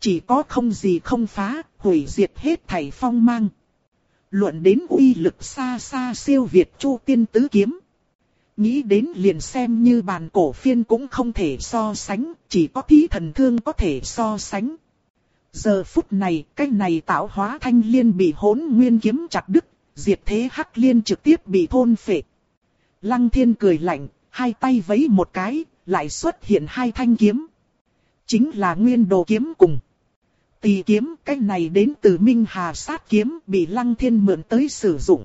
Chỉ có không gì không phá, hủy diệt hết thảy phong mang. Luận đến uy lực xa xa siêu việt chu tiên tứ kiếm. Nghĩ đến liền xem như bàn cổ phiên cũng không thể so sánh, chỉ có thí thần thương có thể so sánh. Giờ phút này, cái này tạo hóa thanh liên bị hỗn nguyên kiếm chặt đứt, diệt thế hắc liên trực tiếp bị thôn phệ. Lăng thiên cười lạnh, hai tay vấy một cái, lại xuất hiện hai thanh kiếm. Chính là nguyên đồ kiếm cùng. Tỳ kiếm, cái này đến từ Minh Hà sát kiếm bị Lăng Thiên mượn tới sử dụng.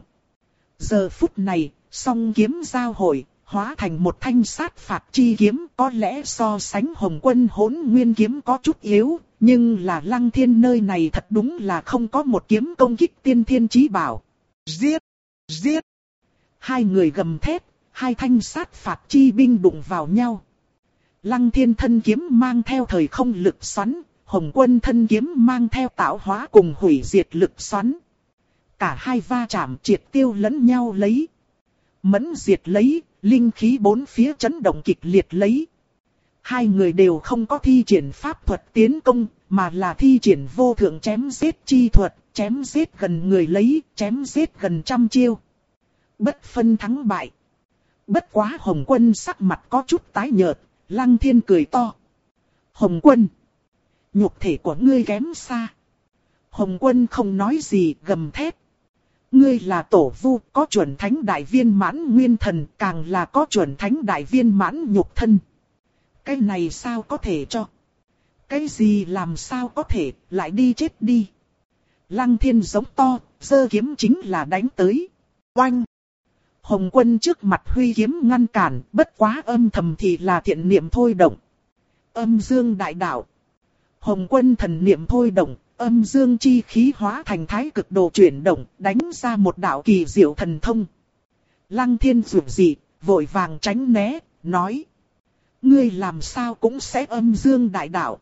Giờ phút này, song kiếm giao hội, hóa thành một thanh sát phạt chi kiếm có lẽ so sánh hồng quân hỗn nguyên kiếm có chút yếu, nhưng là lăng thiên nơi này thật đúng là không có một kiếm công kích tiên thiên chí bảo. Giết! Giết! Hai người gầm thét, hai thanh sát phạt chi binh đụng vào nhau. Lăng thiên thân kiếm mang theo thời không lực xoắn, hồng quân thân kiếm mang theo tạo hóa cùng hủy diệt lực xoắn. Cả hai va chạm triệt tiêu lẫn nhau lấy. Mẫn diệt lấy, linh khí bốn phía chấn động kịch liệt lấy. Hai người đều không có thi triển pháp thuật tiến công, mà là thi triển vô thượng chém giết chi thuật, chém giết gần người lấy, chém giết gần trăm chiêu. Bất phân thắng bại. Bất quá Hồng Quân sắc mặt có chút tái nhợt, Lăng Thiên cười to. Hồng Quân, nhục thể của ngươi kém xa. Hồng Quân không nói gì, gầm thét. Ngươi là tổ vu, có chuẩn thánh đại viên mãn nguyên thần, càng là có chuẩn thánh đại viên mãn nhục thân. Cái này sao có thể cho? Cái gì làm sao có thể, lại đi chết đi. Lăng thiên giống to, giơ kiếm chính là đánh tới. Oanh! Hồng quân trước mặt huy kiếm ngăn cản, bất quá âm thầm thì là thiện niệm thôi động. Âm dương đại đạo. Hồng quân thần niệm thôi động, âm dương chi khí hóa thành thái cực độ chuyển động, đánh ra một đạo kỳ diệu thần thông. Lăng thiên rủ dị, vội vàng tránh né, nói. Ngươi làm sao cũng sẽ âm dương đại đạo.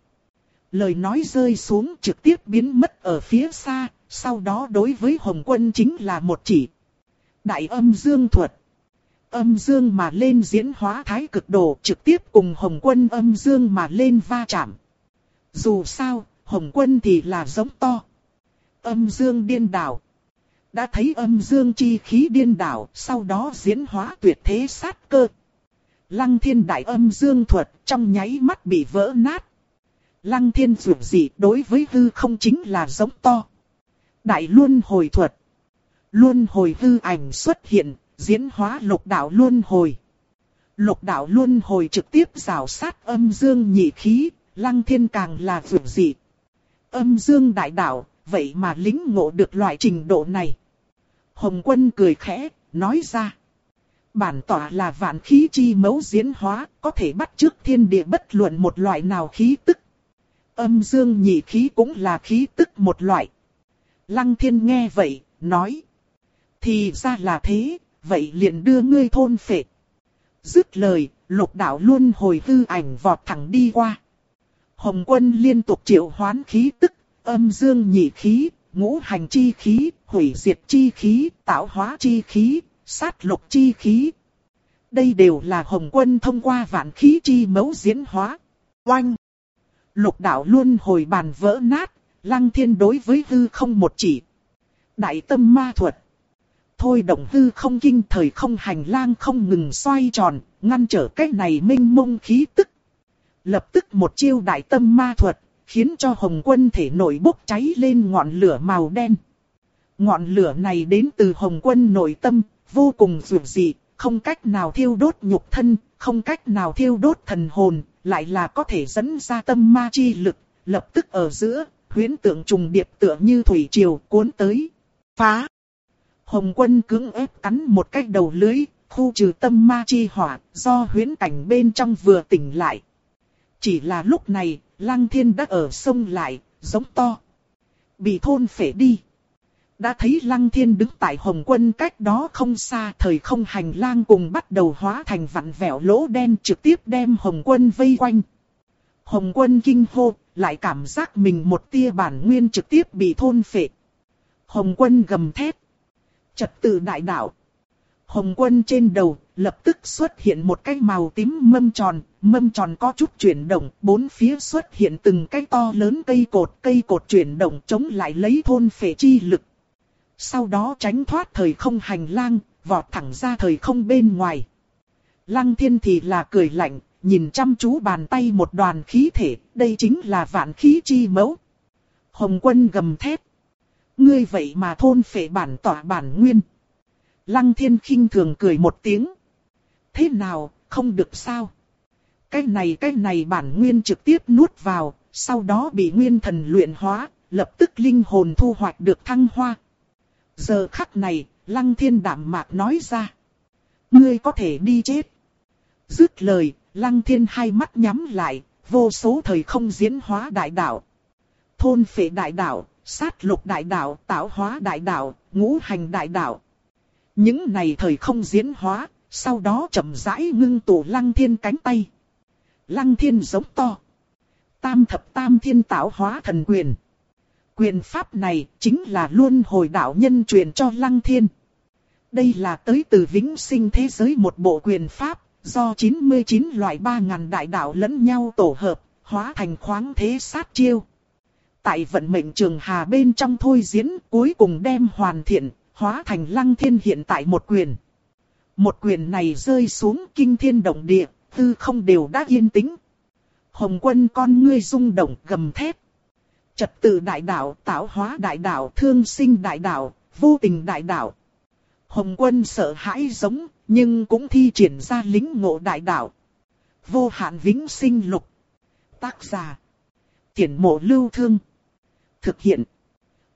Lời nói rơi xuống trực tiếp biến mất ở phía xa, sau đó đối với Hồng quân chính là một chỉ. Đại âm dương thuật. Âm dương mà lên diễn hóa thái cực độ trực tiếp cùng Hồng quân âm dương mà lên va chạm. Dù sao, Hồng quân thì là giống to. Âm dương điên đảo. Đã thấy âm dương chi khí điên đảo, sau đó diễn hóa tuyệt thế sát cơ. Lăng thiên đại âm dương thuật trong nháy mắt bị vỡ nát. Lăng thiên dù gì đối với hư không chính là giống to. Đại luân hồi thuật. Luân hồi hư ảnh xuất hiện, diễn hóa lục đạo luân hồi. Lục đạo luân hồi trực tiếp rào sát âm dương nhị khí, lăng thiên càng là vượt dị. âm dương đại đạo, vậy mà lính ngộ được loại trình độ này. Hồng quân cười khẽ, nói ra. Bản tỏa là vạn khí chi mẫu diễn hóa, có thể bắt trước thiên địa bất luận một loại nào khí tức. Âm dương nhị khí cũng là khí tức một loại. Lăng thiên nghe vậy, nói. Thì ra là thế, vậy liền đưa ngươi thôn phệ. Dứt lời, lục đạo luôn hồi hư ảnh vọt thẳng đi qua. Hồng quân liên tục triệu hoán khí tức, âm dương nhị khí, ngũ hành chi khí, hủy diệt chi khí, tạo hóa chi khí, sát lục chi khí. Đây đều là Hồng quân thông qua vạn khí chi mẫu diễn hóa. Oanh! Lục đạo luôn hồi bàn vỡ nát, lăng thiên đối với hư không một chỉ. Đại tâm ma thuật. Thôi động hư không kinh thời không hành lang không ngừng xoay tròn, ngăn trở cái này minh mông khí tức Lập tức một chiêu đại tâm ma thuật, khiến cho hồng quân thể nổi bốc cháy lên ngọn lửa màu đen. Ngọn lửa này đến từ hồng quân nội tâm, vô cùng dường dị, không cách nào thiêu đốt nhục thân, không cách nào thiêu đốt thần hồn, lại là có thể dẫn ra tâm ma chi lực, lập tức ở giữa, huyến tượng trùng điệp tựa như thủy triều cuốn tới. Phá! Hồng quân cứng ép cắn một cách đầu lưới, khu trừ tâm ma chi hỏa, do huyến cảnh bên trong vừa tỉnh lại. Chỉ là lúc này, Lăng Thiên đã ở sông lại, giống to. Bị thôn phệ đi. đã thấy Lăng Thiên đứng tại Hồng Quân cách đó không xa, thời không hành lang cùng bắt đầu hóa thành vặn vẹo lỗ đen trực tiếp đem Hồng Quân vây quanh. Hồng Quân kinh hô, lại cảm giác mình một tia bản nguyên trực tiếp bị thôn phệ. Hồng Quân gầm thét. Trật tự đại đạo. Hồng Quân trên đầu, lập tức xuất hiện một cái màu tím mâm tròn, mâm tròn có chút chuyển động, bốn phía xuất hiện từng cái to lớn cây cột, cây cột chuyển động chống lại lấy thôn phệ chi lực. Sau đó tránh thoát thời không hành lang, vọt thẳng ra thời không bên ngoài. Lăng thiên thì là cười lạnh, nhìn chăm chú bàn tay một đoàn khí thể, đây chính là vạn khí chi mẫu. Hồng quân gầm thét. Ngươi vậy mà thôn phệ bản tỏa bản nguyên. Lăng thiên khinh thường cười một tiếng. Thế nào, không được sao? Cái này cái này bản nguyên trực tiếp nuốt vào, sau đó bị nguyên thần luyện hóa, lập tức linh hồn thu hoạch được thăng hoa. Giờ khắc này, lăng thiên đảm mạc nói ra. Ngươi có thể đi chết. Dứt lời, lăng thiên hai mắt nhắm lại, vô số thời không diễn hóa đại đạo. Thôn phệ đại đạo, sát lục đại đạo, tạo hóa đại đạo, ngũ hành đại đạo. Những này thời không diễn hóa, sau đó chậm rãi ngưng tụ lăng thiên cánh tay. Lăng thiên giống to. Tam thập tam thiên tạo hóa thần quyền. Quyền pháp này chính là luôn hồi đạo nhân truyền cho lăng thiên. Đây là tới từ vĩnh sinh thế giới một bộ quyền pháp, do 99 loại 3.000 đại đạo lẫn nhau tổ hợp, hóa thành khoáng thế sát chiêu. Tại vận mệnh trường hà bên trong thôi diễn cuối cùng đem hoàn thiện, hóa thành lăng thiên hiện tại một quyền. Một quyền này rơi xuống kinh thiên động địa, tư không đều đã yên tĩnh. Hồng quân con ngươi rung động gầm thép. Trật tự đại đạo, tạo hóa đại đạo, thương sinh đại đạo, vô tình đại đạo. Hồng quân sợ hãi giống, nhưng cũng thi triển ra lính ngộ đại đạo. Vô hạn vĩnh sinh lục. Tác giả. Tiển mộ lưu thương. Thực hiện.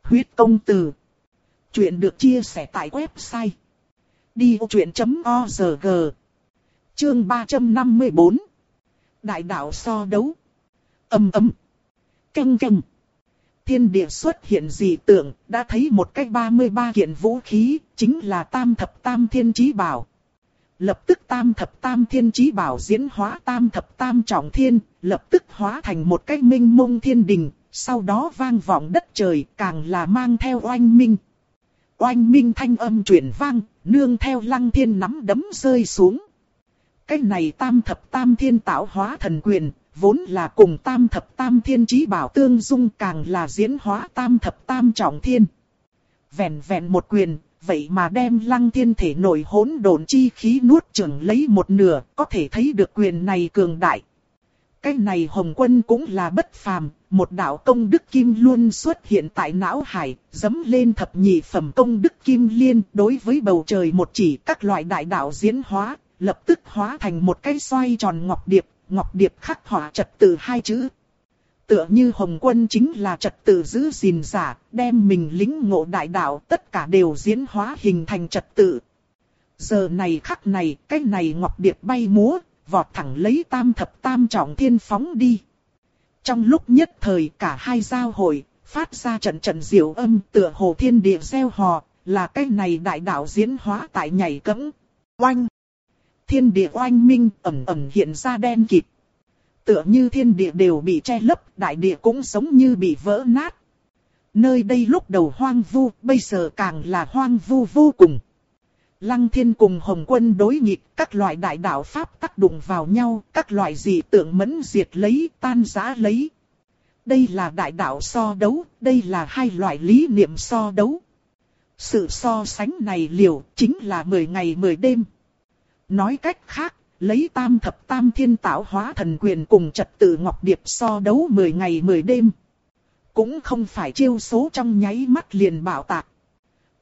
Huyết công từ. Chuyện được chia sẻ tại website. Đi vô chuyện.org Chương 354 Đại đạo so đấu. Âm âm Căng căng. Thiên địa xuất hiện dị tượng, đã thấy một cách 33 kiện vũ khí, chính là tam thập tam thiên chí bảo. Lập tức tam thập tam thiên chí bảo diễn hóa tam thập tam trọng thiên, lập tức hóa thành một cách minh mông thiên đình, sau đó vang vọng đất trời, càng là mang theo oanh minh. Oanh minh thanh âm truyền vang, nương theo lăng thiên nắm đấm rơi xuống. Cái này tam thập tam thiên tạo hóa thần quyền, vốn là cùng tam thập tam thiên trí bảo tương dung càng là diễn hóa tam thập tam trọng thiên. Vẹn vẹn một quyền, vậy mà đem lăng thiên thể nổi hỗn độn chi khí nuốt chửng lấy một nửa, có thể thấy được quyền này cường đại. Cái này Hồng Quân cũng là bất phàm, một đạo công đức kim luôn xuất hiện tại não hải, dấm lên thập nhị phẩm công đức kim liên đối với bầu trời một chỉ các loại đại đạo diễn hóa, lập tức hóa thành một cái xoay tròn ngọc điệp, ngọc điệp khắc họa trật tự hai chữ. Tựa như Hồng Quân chính là trật tự giữ gìn giả, đem mình lính ngộ đại đạo tất cả đều diễn hóa hình thành trật tự. Giờ này khắc này, cái này ngọc điệp bay múa, vọt thẳng lấy tam thập tam trọng thiên phóng đi. Trong lúc nhất thời cả hai giao hội, phát ra trận trận diệu âm tựa hồ thiên địa gieo hò, là cái này đại đạo diễn hóa tại nhảy cẫng. Oanh! Thiên địa oanh minh ẩm ẩm hiện ra đen kịt. Tựa như thiên địa đều bị che lấp, đại địa cũng sống như bị vỡ nát. Nơi đây lúc đầu hoang vu, bây giờ càng là hoang vu vô cùng. Lăng thiên cùng Hồng quân đối nghịch, các loại đại đạo Pháp tác đụng vào nhau, các loại dị tượng mẫn diệt lấy, tan giã lấy. Đây là đại đạo so đấu, đây là hai loại lý niệm so đấu. Sự so sánh này liều chính là 10 ngày 10 đêm. Nói cách khác, lấy tam thập tam thiên tạo hóa thần quyền cùng trật tự ngọc điệp so đấu 10 ngày 10 đêm. Cũng không phải chiêu số trong nháy mắt liền bảo tạc.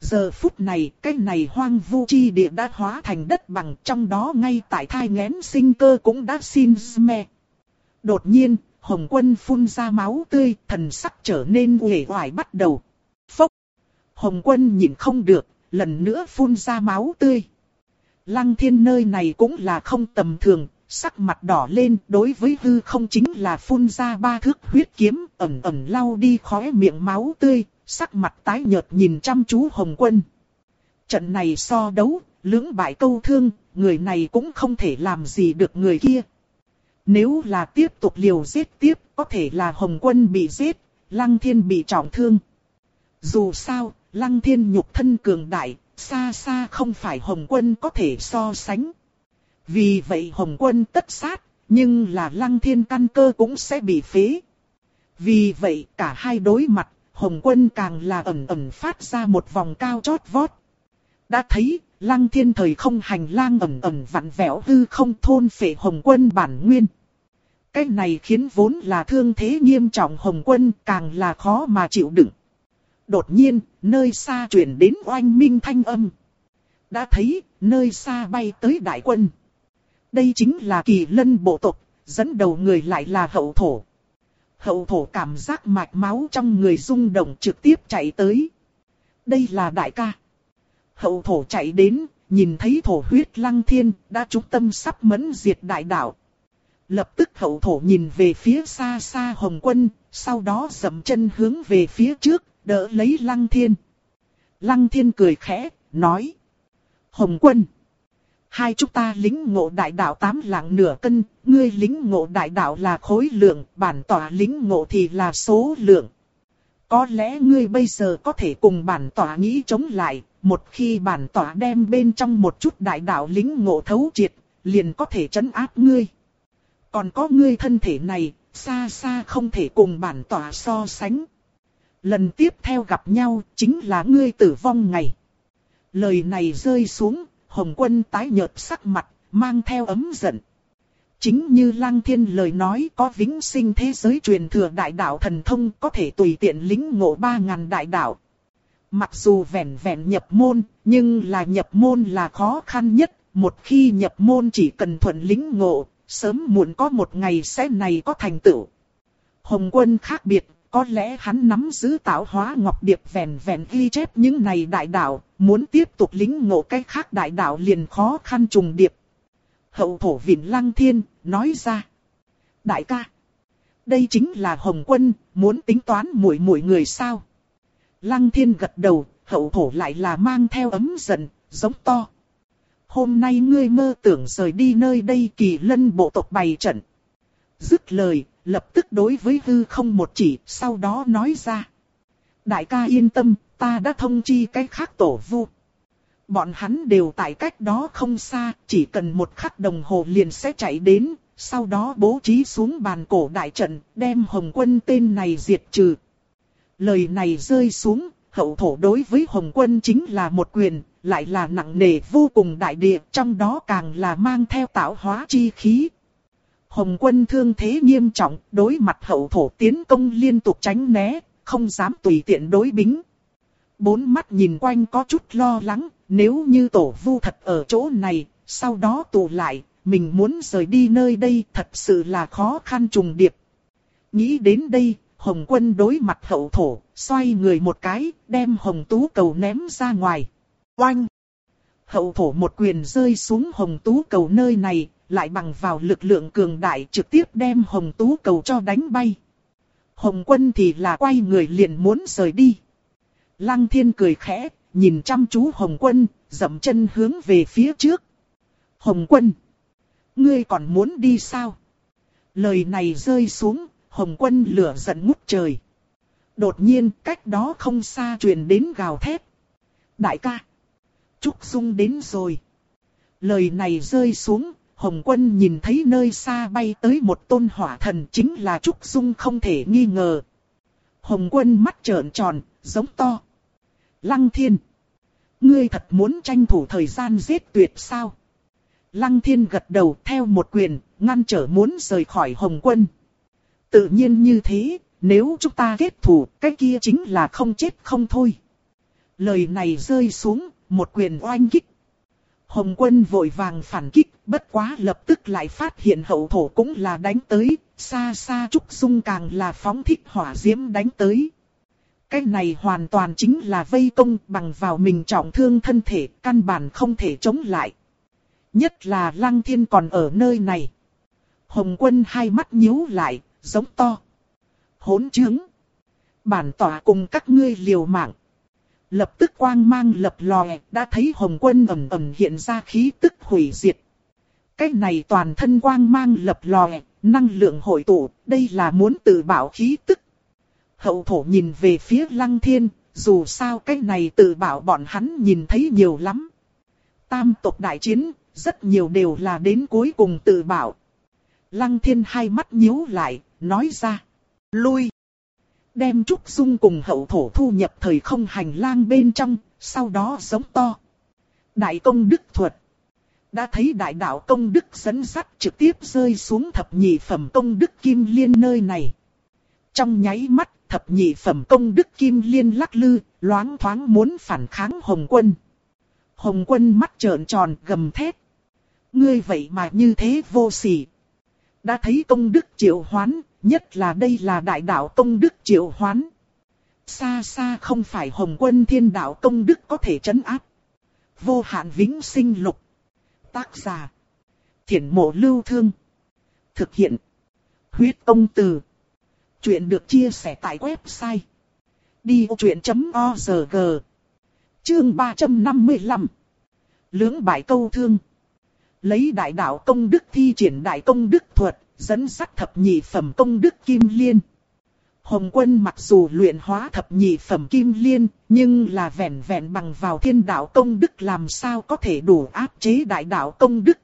Giờ phút này, cái này hoang vu chi địa đã hóa thành đất bằng trong đó ngay tại thai ngén sinh cơ cũng đã xin me. Đột nhiên, Hồng quân phun ra máu tươi, thần sắc trở nên uể oải bắt đầu. Phốc! Hồng quân nhìn không được, lần nữa phun ra máu tươi. Lăng thiên nơi này cũng là không tầm thường, sắc mặt đỏ lên đối với hư không chính là phun ra ba thước huyết kiếm ẩm ẩm lau đi khóe miệng máu tươi, sắc mặt tái nhợt nhìn chăm chú Hồng Quân. Trận này so đấu, lưỡng bại câu thương, người này cũng không thể làm gì được người kia. Nếu là tiếp tục liều giết tiếp, có thể là Hồng Quân bị giết, Lăng Thiên bị trọng thương. Dù sao, Lăng Thiên nhục thân cường đại, xa xa không phải Hồng Quân có thể so sánh. Vì vậy Hồng Quân tất sát, nhưng là Lăng Thiên căn cơ cũng sẽ bị phế. Vì vậy cả hai đối mặt, Hồng Quân càng là ẩn ẩn phát ra một vòng cao chót vót. Đã thấy, Lăng Thiên thời không hành lang ẩn ẩn vặn vẹo hư không thôn phệ Hồng Quân bản nguyên. Cái này khiến vốn là thương thế nghiêm trọng Hồng Quân càng là khó mà chịu đựng. Đột nhiên, nơi xa chuyển đến oanh minh thanh âm. Đã thấy, nơi xa bay tới đại quân. Đây chính là kỳ lân bộ tộc, dẫn đầu người lại là hậu thổ. Hậu thổ cảm giác mạch máu trong người rung động trực tiếp chạy tới. Đây là đại ca. Hậu thổ chạy đến, nhìn thấy thổ huyết lăng thiên, đã trúng tâm sắp mẫn diệt đại đạo. Lập tức hậu thổ nhìn về phía xa xa hồng quân, sau đó dậm chân hướng về phía trước, đỡ lấy lăng thiên. Lăng thiên cười khẽ, nói. Hồng quân. Hai chúng ta lính ngộ đại đạo tám lạng nửa cân, ngươi lính ngộ đại đạo là khối lượng, bản tỏa lính ngộ thì là số lượng. Có lẽ ngươi bây giờ có thể cùng bản tỏa nghĩ chống lại, một khi bản tỏa đem bên trong một chút đại đạo lính ngộ thấu triệt, liền có thể chấn áp ngươi. Còn có ngươi thân thể này, xa xa không thể cùng bản tỏa so sánh. Lần tiếp theo gặp nhau chính là ngươi tử vong ngày. Lời này rơi xuống, Hồng Quân tái nhợt sắc mặt, mang theo ấm giận. Chính như Lăng Thiên lời nói có vĩnh sinh thế giới truyền thừa đại đạo thần thông có thể tùy tiện lính ngộ ba ngàn đại đạo. Mặc dù vẹn vẹn nhập môn, nhưng là nhập môn là khó khăn nhất, một khi nhập môn chỉ cần thuận lính ngộ, sớm muộn có một ngày sẽ này có thành tựu. Hồng quân khác biệt, có lẽ hắn nắm giữ tạo hóa ngọc điệp vẹn vẹn ghi chép những này đại đạo, muốn tiếp tục lính ngộ cái khác đại đạo liền khó khăn trùng điệp. Hậu thổ vịn lăng thiên, nói ra. Đại ca, đây chính là Hồng quân, muốn tính toán mỗi mỗi người sao? Lăng thiên gật đầu, hậu thổ lại là mang theo ấm giận, giống to. Hôm nay ngươi mơ tưởng rời đi nơi đây kỳ lân bộ tộc bày trận. Dứt lời, lập tức đối với hư không một chỉ, sau đó nói ra. Đại ca yên tâm, ta đã thông chi cái khác tổ vu. Bọn hắn đều tại cách đó không xa, chỉ cần một khắc đồng hồ liền sẽ chạy đến, sau đó bố trí xuống bàn cổ đại trận, đem Hồng quân tên này diệt trừ. Lời này rơi xuống, hậu thổ đối với Hồng quân chính là một quyền, lại là nặng nề vô cùng đại địa, trong đó càng là mang theo tạo hóa chi khí. Hồng quân thương thế nghiêm trọng, đối mặt hậu thổ tiến công liên tục tránh né, không dám tùy tiện đối bính. Bốn mắt nhìn quanh có chút lo lắng, nếu như tổ vu thật ở chỗ này, sau đó tụ lại, mình muốn rời đi nơi đây thật sự là khó khăn trùng điệp. Nghĩ đến đây, Hồng quân đối mặt hậu thổ, xoay người một cái, đem hồng tú cầu ném ra ngoài. Oanh! Hậu thổ một quyền rơi xuống hồng tú cầu nơi này, lại bằng vào lực lượng cường đại trực tiếp đem hồng tú cầu cho đánh bay. Hồng quân thì là quay người liền muốn rời đi. Lăng thiên cười khẽ, nhìn chăm chú hồng quân, dậm chân hướng về phía trước. Hồng quân! Ngươi còn muốn đi sao? Lời này rơi xuống, hồng quân lửa giận ngút trời. Đột nhiên cách đó không xa truyền đến gào thét. Đại ca! Trúc Dung đến rồi. Lời này rơi xuống, Hồng Quân nhìn thấy nơi xa bay tới một tôn hỏa thần chính là Trúc Dung không thể nghi ngờ. Hồng Quân mắt trợn tròn, giống to. Lăng Thiên! Ngươi thật muốn tranh thủ thời gian giết tuyệt sao? Lăng Thiên gật đầu theo một quyền, ngăn trở muốn rời khỏi Hồng Quân. Tự nhiên như thế, nếu chúng ta kết thủ, cái kia chính là không chết không thôi. Lời này rơi xuống, một quyền oanh kích. Hồng quân vội vàng phản kích, bất quá lập tức lại phát hiện hậu thổ cũng là đánh tới, xa xa Trúc Dung càng là phóng thích hỏa diễm đánh tới. Cái này hoàn toàn chính là vây công bằng vào mình trọng thương thân thể, căn bản không thể chống lại. Nhất là Lăng Thiên còn ở nơi này. Hồng quân hai mắt nhíu lại, giống to. Hỗn chứng. Bản tỏa cùng các ngươi liều mạng. Lập tức quang mang lập lòe, đã thấy hồng quân ầm ầm hiện ra khí tức hủy diệt. Cái này toàn thân quang mang lập lòe, năng lượng hội tụ, đây là muốn tự bảo khí tức. Hậu thổ nhìn về phía lăng thiên, dù sao cái này tự bảo bọn hắn nhìn thấy nhiều lắm. Tam tộc đại chiến, rất nhiều đều là đến cuối cùng tự bảo. Lăng thiên hai mắt nhíu lại, nói ra. Lui. Đem Trúc Dung cùng hậu thổ thu nhập thời không hành lang bên trong, sau đó giống to. Đại công đức thuật. Đã thấy đại đạo công đức dẫn sắt trực tiếp rơi xuống thập nhị phẩm công đức kim liên nơi này. Trong nháy mắt, thập nhị phẩm công đức kim liên lắc lư, loáng thoáng muốn phản kháng Hồng Quân. Hồng Quân mắt trợn tròn gầm thét. Ngươi vậy mà như thế vô sỉ. Đã thấy công đức triệu hoán, nhất là đây là đại đạo công đức triệu hoán. Xa xa không phải Hồng Quân thiên đạo công đức có thể chấn áp. Vô hạn vĩnh sinh lục. Tác giả. Thiển mộ lưu thương. Thực hiện. Huyết công từ. Chuyện được chia sẻ tại website. Đi vô chuyện.org Chương 355 Lưỡng bại câu thương Lấy đại đạo công đức thi triển đại công đức thuật, dẫn sắc thập nhị phẩm công đức kim liên. Hồng quân mặc dù luyện hóa thập nhị phẩm kim liên, nhưng là vẹn vẹn bằng vào thiên đạo công đức làm sao có thể đủ áp chế đại đạo công đức.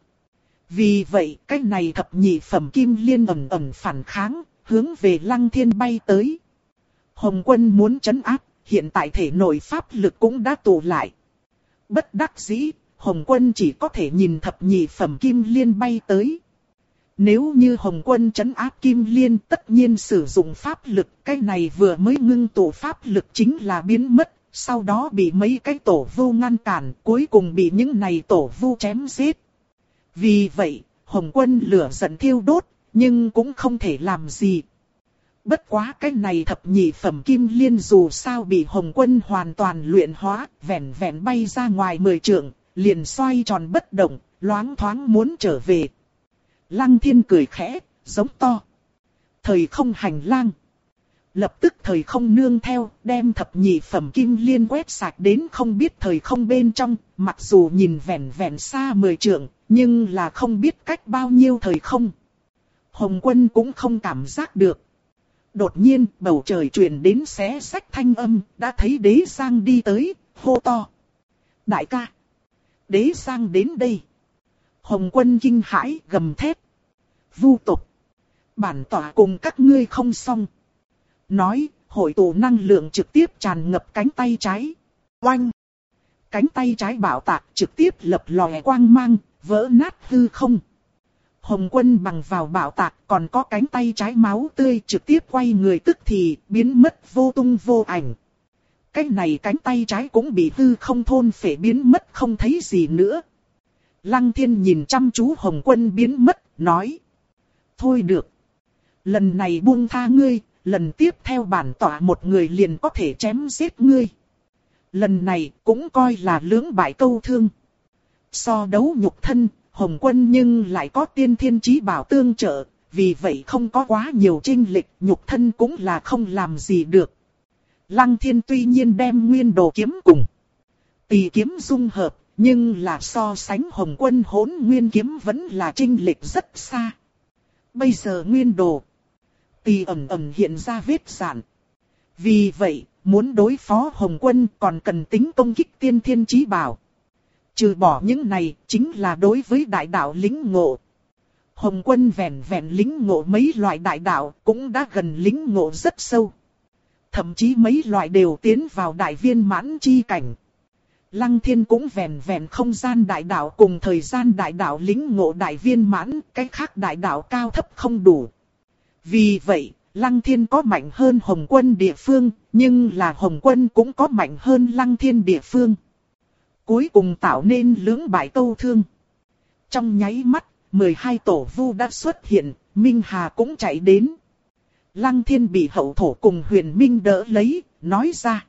Vì vậy, cái này thập nhị phẩm kim liên ẩn ẩn phản kháng, hướng về lăng thiên bay tới. Hồng quân muốn chấn áp, hiện tại thể nội pháp lực cũng đã tụ lại. Bất đắc dĩ, Hồng quân chỉ có thể nhìn thập nhị phẩm kim liên bay tới. Nếu như Hồng quân chấn áp kim liên tất nhiên sử dụng pháp lực, cái này vừa mới ngưng tụ pháp lực chính là biến mất, sau đó bị mấy cái tổ vu ngăn cản, cuối cùng bị những này tổ vu chém giết. Vì vậy, Hồng quân lửa giận thiêu đốt, nhưng cũng không thể làm gì. Bất quá cái này thập nhị phẩm kim liên dù sao bị Hồng quân hoàn toàn luyện hóa, vẹn vẹn bay ra ngoài mười trượng, liền xoay tròn bất động, loáng thoáng muốn trở về. Lăng thiên cười khẽ, giống to. Thời không hành lang. Lập tức thời không nương theo, đem thập nhị phẩm kim liên quét sạch đến không biết thời không bên trong, mặc dù nhìn vẹn vẹn xa mười trượng, nhưng là không biết cách bao nhiêu thời không. Hồng quân cũng không cảm giác được. Đột nhiên, bầu trời truyền đến xé sách thanh âm, đã thấy đế sang đi tới, hô to. Đại ca! Đế sang đến đây. Hồng quân kinh hãi gầm thét. Vu tục. Bản tỏa cùng các ngươi không xong. Nói, hội tụ năng lượng trực tiếp tràn ngập cánh tay trái. Oanh! Cánh tay trái bảo tạc trực tiếp lập lòe quang mang, vỡ nát hư không. Hồng quân bằng vào bảo tạc còn có cánh tay trái máu tươi trực tiếp quay người tức thì biến mất vô tung vô ảnh. Cái này cánh tay trái cũng bị hư không thôn phệ biến mất không thấy gì nữa. Lăng thiên nhìn chăm chú hồng quân biến mất, nói. Thôi được. Lần này buông tha ngươi, lần tiếp theo bản tỏa một người liền có thể chém giết ngươi. Lần này cũng coi là lưỡng bại câu thương. So đấu nhục thân, Hồng quân nhưng lại có tiên thiên trí bảo tương trợ, vì vậy không có quá nhiều trinh lịch, nhục thân cũng là không làm gì được. Lăng thiên tuy nhiên đem nguyên đồ kiếm cùng. Tỳ kiếm dung hợp, nhưng là so sánh hồng quân hỗn nguyên kiếm vẫn là trinh lịch rất xa. Bây giờ nguyên đồ. Tì ẩm ẩm hiện ra vết giản. Vì vậy, muốn đối phó hồng quân còn cần tính công kích tiên thiên trí bảo. Trừ bỏ những này, chính là đối với đại đạo lính ngộ. Hồng quân vẹn vẹn lính ngộ mấy loại đại đạo, cũng đã gần lính ngộ rất sâu. Thậm chí mấy loại đều tiến vào đại viên mãn chi cảnh. Lăng thiên cũng vẹn vẹn không gian đại đạo cùng thời gian đại đạo lính ngộ đại viên mãn, cái khác đại đạo cao thấp không đủ. Vì vậy, Lăng thiên có mạnh hơn Hồng quân địa phương, nhưng là Hồng quân cũng có mạnh hơn Lăng thiên địa phương cuối cùng tạo nên lưỡng bại câu thương. Trong nháy mắt, 12 tổ vu đã xuất hiện, Minh Hà cũng chạy đến. Lăng thiên bị hậu thổ cùng huyền Minh đỡ lấy, nói ra.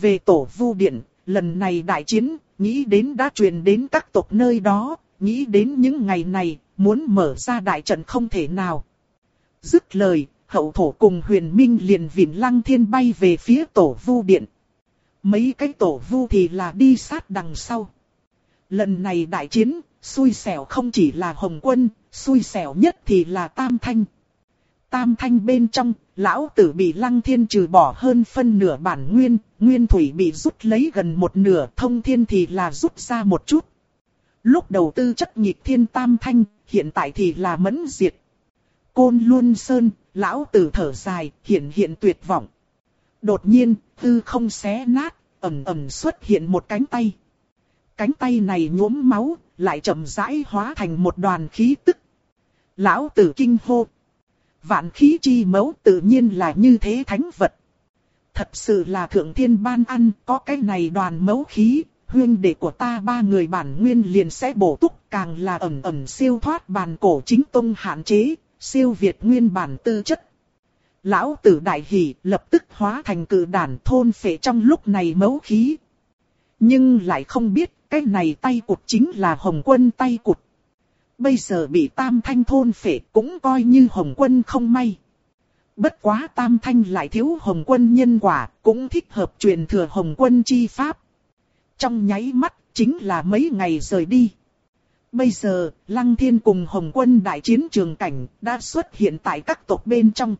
Về tổ vu điện, lần này đại chiến, nghĩ đến đã truyền đến các tộc nơi đó, nghĩ đến những ngày này, muốn mở ra đại trận không thể nào. Dứt lời, hậu thổ cùng huyền minh liền vịn lăng thiên bay về phía tổ vu điện. Mấy cái tổ vu thì là đi sát đằng sau. Lần này đại chiến, xui xẻo không chỉ là Hồng Quân, xui xẻo nhất thì là Tam Thanh. Tam Thanh bên trong, lão tử bị lăng thiên trừ bỏ hơn phân nửa bản nguyên, nguyên thủy bị rút lấy gần một nửa, thông thiên thì là rút ra một chút. Lúc đầu tư chất nhịp thiên Tam Thanh, hiện tại thì là mẫn diệt. Côn Luân Sơn, lão tử thở dài, hiện hiện tuyệt vọng. Đột nhiên, tư không xé nát, ẩm ẩm xuất hiện một cánh tay. Cánh tay này nhuốm máu, lại chậm rãi hóa thành một đoàn khí tức. Lão tử kinh hô. Vạn khí chi mẫu tự nhiên là như thế thánh vật. Thật sự là thượng thiên ban ăn, có cái này đoàn mẫu khí, huyên đệ của ta ba người bản nguyên liền sẽ bổ túc, càng là ẩm ẩm siêu thoát bàn cổ chính tông hạn chế, siêu việt nguyên bản tư chất. Lão tử đại hỷ lập tức hóa thành cự đàn thôn phệ trong lúc này mấu khí. Nhưng lại không biết cái này tay cụt chính là hồng quân tay cụt. Bây giờ bị tam thanh thôn phệ cũng coi như hồng quân không may. Bất quá tam thanh lại thiếu hồng quân nhân quả, cũng thích hợp truyền thừa hồng quân chi pháp. Trong nháy mắt, chính là mấy ngày rời đi. Bây giờ, Lăng Thiên cùng Hồng Quân đại chiến trường cảnh đã xuất hiện tại các tộc bên trong.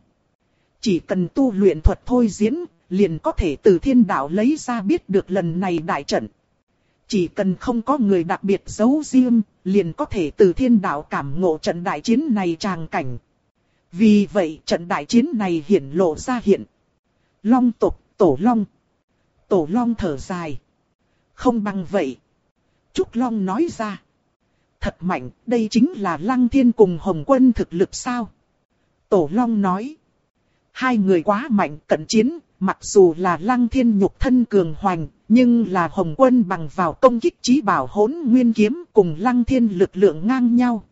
Chỉ cần tu luyện thuật thôi diễn, liền có thể từ thiên đạo lấy ra biết được lần này đại trận. Chỉ cần không có người đặc biệt giấu riêng, liền có thể từ thiên đạo cảm ngộ trận đại chiến này tràng cảnh. Vì vậy trận đại chiến này hiển lộ ra hiện. Long tộc, tổ long. Tổ long thở dài. Không bằng vậy. Trúc Long nói ra. Thật mạnh, đây chính là Lăng Thiên cùng Hồng Quân thực lực sao? Tổ Long nói. Hai người quá mạnh cận chiến, mặc dù là Lăng Thiên nhục thân cường hoành, nhưng là Hồng Quân bằng vào công kích trí bảo hỗn nguyên kiếm cùng Lăng Thiên lực lượng ngang nhau.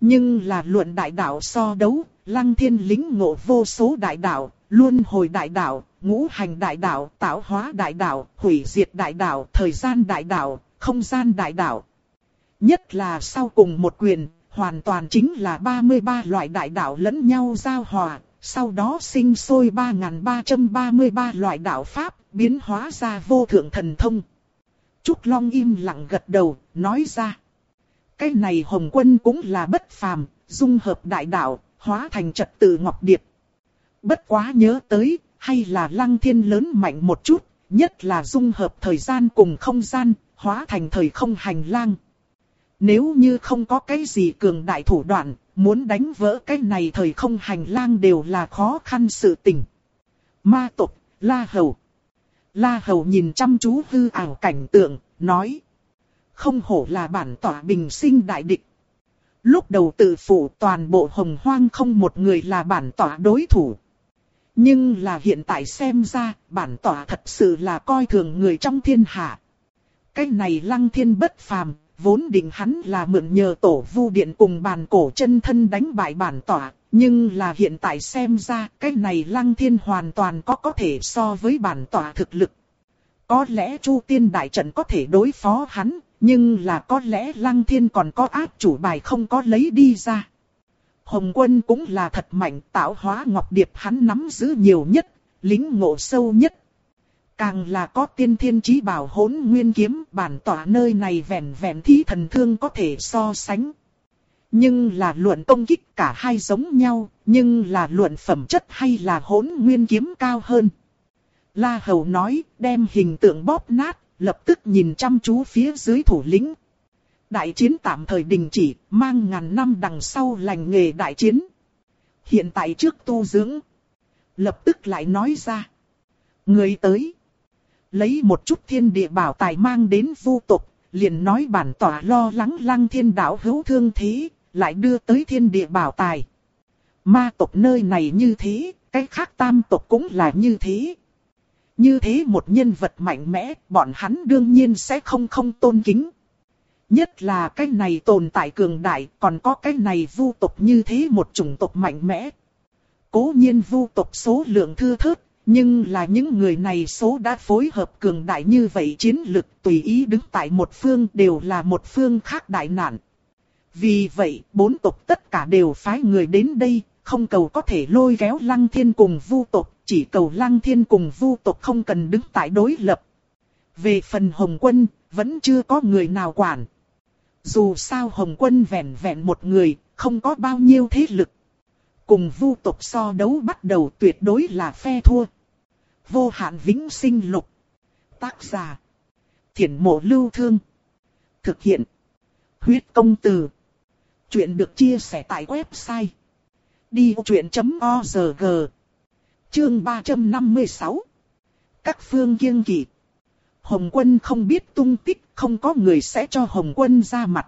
Nhưng là luận đại đạo so đấu, Lăng Thiên lính ngộ vô số đại đạo, luôn hồi đại đạo, ngũ hành đại đạo, tạo hóa đại đạo, hủy diệt đại đạo, thời gian đại đạo, không gian đại đạo. Nhất là sau cùng một quyền, hoàn toàn chính là 33 loại đại đạo lẫn nhau giao hòa, sau đó sinh sôi 3333 loại đạo pháp, biến hóa ra vô thượng thần thông. Trúc Long im lặng gật đầu, nói ra. Cái này Hồng Quân cũng là bất phàm, dung hợp đại đạo, hóa thành trật tự ngọc điệp. Bất quá nhớ tới, hay là lăng thiên lớn mạnh một chút, nhất là dung hợp thời gian cùng không gian, hóa thành thời không hành lang. Nếu như không có cái gì cường đại thủ đoạn, muốn đánh vỡ cái này thời không hành lang đều là khó khăn sự tình. Ma tộc, La Hầu. La Hầu nhìn chăm chú hư ảo cảnh tượng, nói. Không hổ là bản tỏa bình sinh đại địch. Lúc đầu tự phủ toàn bộ hồng hoang không một người là bản tỏa đối thủ. Nhưng là hiện tại xem ra, bản tỏa thật sự là coi thường người trong thiên hạ. Cái này lăng thiên bất phàm, vốn định hắn là mượn nhờ tổ vu điện cùng bàn cổ chân thân đánh bại bản tỏa. Nhưng là hiện tại xem ra, cái này lăng thiên hoàn toàn có có thể so với bản tỏa thực lực. Có lẽ Chu Tiên Đại Trận có thể đối phó hắn, nhưng là có lẽ Lăng Thiên còn có áp chủ bài không có lấy đi ra. Hồng Quân cũng là thật mạnh tạo hóa Ngọc Điệp hắn nắm giữ nhiều nhất, lính ngộ sâu nhất. Càng là có tiên thiên chí bảo hỗn nguyên kiếm bản tỏa nơi này vẹn vẹn thí thần thương có thể so sánh. Nhưng là luận công kích cả hai giống nhau, nhưng là luận phẩm chất hay là hỗn nguyên kiếm cao hơn. La Hầu nói, đem hình tượng bóp nát, lập tức nhìn chăm chú phía dưới thủ lĩnh. Đại chiến tạm thời đình chỉ, mang ngàn năm đằng sau lành nghề đại chiến. Hiện tại trước tu dưỡng. Lập tức lại nói ra. Người tới. Lấy một chút thiên địa bảo tài mang đến vu tục, liền nói bản tỏa lo lắng lăng thiên đạo hữu thương thế, lại đưa tới thiên địa bảo tài. Ma tộc nơi này như thế, cái khác tam tộc cũng là như thế. Như thế một nhân vật mạnh mẽ, bọn hắn đương nhiên sẽ không không tôn kính. Nhất là cái này tồn tại cường đại, còn có cái này vu tộc như thế một chủng tộc mạnh mẽ. Cố nhiên vu tộc số lượng thưa thớt, nhưng là những người này số đã phối hợp cường đại như vậy chiến lực tùy ý đứng tại một phương đều là một phương khác đại nạn. Vì vậy, bốn tộc tất cả đều phái người đến đây, không cầu có thể lôi kéo lăng thiên cùng vu tộc, chỉ cầu lăng thiên cùng vu tộc không cần đứng tại đối lập. Về phần Hồng Quân, vẫn chưa có người nào quản. Dù sao Hồng Quân vẹn vẹn một người, không có bao nhiêu thế lực. Cùng vu tộc so đấu bắt đầu tuyệt đối là phe thua. Vô hạn vĩnh sinh lục. Tác giả. Thiển mộ lưu thương. Thực hiện. Huyết công từ. Chuyện được chia sẻ tại website. Đi chuyện.org Chương 356 Các phương kiêng kỵ Hồng quân không biết tung tích, không có người sẽ cho Hồng quân ra mặt.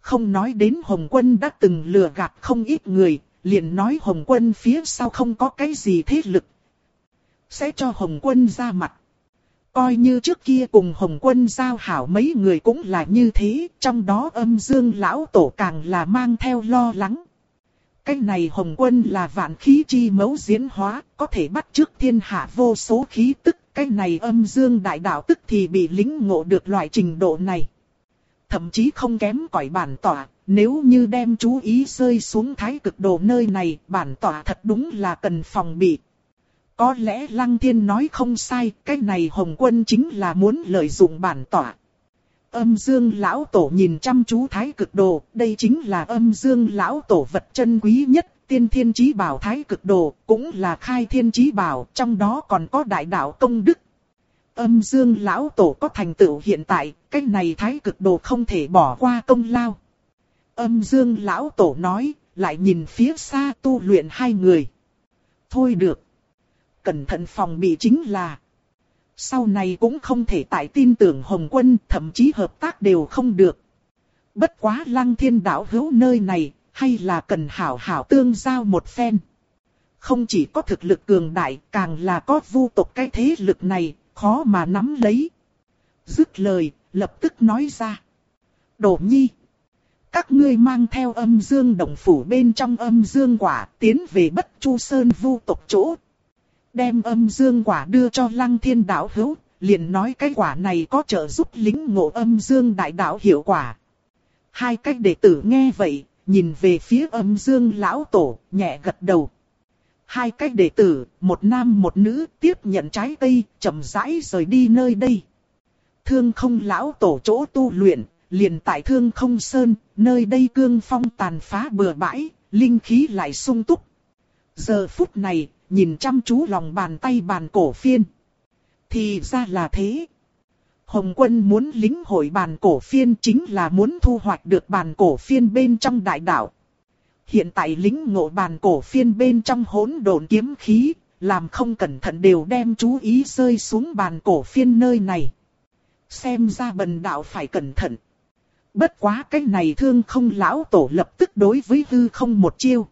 Không nói đến Hồng quân đã từng lừa gạt không ít người, liền nói Hồng quân phía sau không có cái gì thế lực. Sẽ cho Hồng quân ra mặt. Coi như trước kia cùng Hồng quân giao hảo mấy người cũng là như thế, trong đó âm dương lão tổ càng là mang theo lo lắng. Cái này Hồng quân là vạn khí chi mẫu diễn hóa, có thể bắt trước thiên hạ vô số khí tức, cái này âm dương đại đạo tức thì bị lính ngộ được loại trình độ này. Thậm chí không kém cỏi bản tỏa, nếu như đem chú ý rơi xuống thái cực đồ nơi này, bản tỏa thật đúng là cần phòng bị. Có lẽ Lăng Thiên nói không sai, cái này Hồng Quân chính là muốn lợi dụng bản tỏa. Âm dương lão tổ nhìn chăm chú thái cực đồ, đây chính là âm dương lão tổ vật chân quý nhất, tiên thiên chí bảo thái cực đồ, cũng là khai thiên chí bảo, trong đó còn có đại đạo công đức. Âm dương lão tổ có thành tựu hiện tại, cái này thái cực đồ không thể bỏ qua công lao. Âm dương lão tổ nói, lại nhìn phía xa tu luyện hai người. Thôi được cẩn thận phòng bị chính là. Sau này cũng không thể tại tin tưởng Hồng Quân, thậm chí hợp tác đều không được. Bất quá lăng thiên đạo hữu nơi này, hay là cần hảo hảo tương giao một phen. Không chỉ có thực lực cường đại, càng là có vu tộc cái thế lực này, khó mà nắm lấy. Dứt lời, lập tức nói ra. Đổ nhi. Các ngươi mang theo âm dương đồng phủ bên trong âm dương quả, tiến về bất chu sơn vu tộc chỗ, đem âm dương quả đưa cho lăng thiên đạo hữu, liền nói cái quả này có trợ giúp lính ngộ âm dương đại đạo hiệu quả. Hai cách đệ tử nghe vậy, nhìn về phía âm dương lão tổ, nhẹ gật đầu. Hai cách đệ tử, một nam một nữ, tiếp nhận trái cây, chậm rãi rời đi nơi đây. Thương không lão tổ chỗ tu luyện, liền tại thương không sơn, nơi đây cương phong tàn phá bừa bãi, linh khí lại sung túc. Giờ phút này, nhìn chăm chú lòng bàn tay bàn cổ phiên. Thì ra là thế. Hồng quân muốn lính hội bàn cổ phiên chính là muốn thu hoạch được bàn cổ phiên bên trong đại đạo. Hiện tại lính ngộ bàn cổ phiên bên trong hỗn độn kiếm khí, làm không cẩn thận đều đem chú ý rơi xuống bàn cổ phiên nơi này. Xem ra bần đạo phải cẩn thận. Bất quá cái này thương không lão tổ lập tức đối với hư không một chiêu.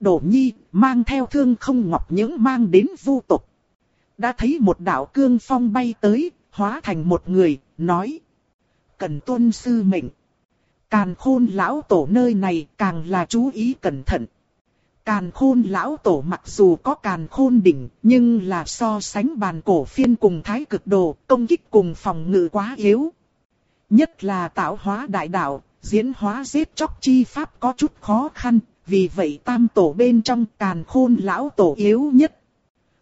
Đổ nhi, mang theo thương không ngọc những mang đến vu tục. Đã thấy một đạo cương phong bay tới, hóa thành một người, nói. Cần tuân sư mệnh. Càn khôn lão tổ nơi này càng là chú ý cẩn thận. Càn khôn lão tổ mặc dù có càn khôn đỉnh, nhưng là so sánh bàn cổ phiên cùng thái cực đồ, công kích cùng phòng ngự quá yếu. Nhất là tạo hóa đại đạo, diễn hóa giết chóc chi pháp có chút khó khăn, vì vậy tam tổ bên trong càn khôn lão tổ yếu nhất.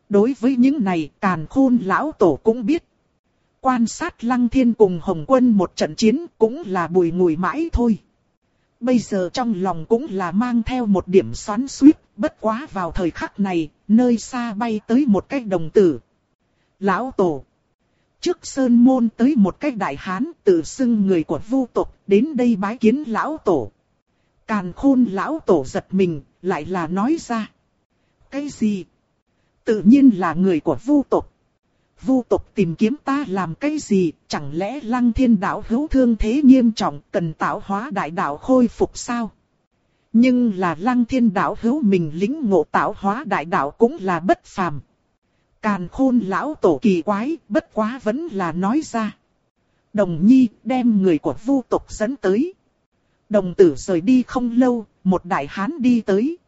Đối với những này càn khôn lão tổ cũng biết. Quan sát lăng thiên cùng hồng quân một trận chiến cũng là bùi ngùi mãi thôi. Bây giờ trong lòng cũng là mang theo một điểm xoắn suýt, bất quá vào thời khắc này, nơi xa bay tới một cái đồng tử. Lão tổ. Trước sơn môn tới một cái đại hán tự xưng người của vu tộc đến đây bái kiến lão tổ. Càn khôn lão tổ giật mình, lại là nói ra. Cái gì? Tự nhiên là người của vu tộc. Vu tộc tìm kiếm ta làm cái gì, chẳng lẽ lăng thiên đạo hữu thương thế nghiêm trọng cần tạo hóa đại đạo khôi phục sao? Nhưng là lăng thiên đạo hữu mình lính ngộ tạo hóa đại đạo cũng là bất phàm. Càn khôn lão tổ kỳ quái, bất quá vẫn là nói ra. Đồng nhi đem người của vu tộc dẫn tới. Đồng tử rời đi không lâu, một đại hán đi tới.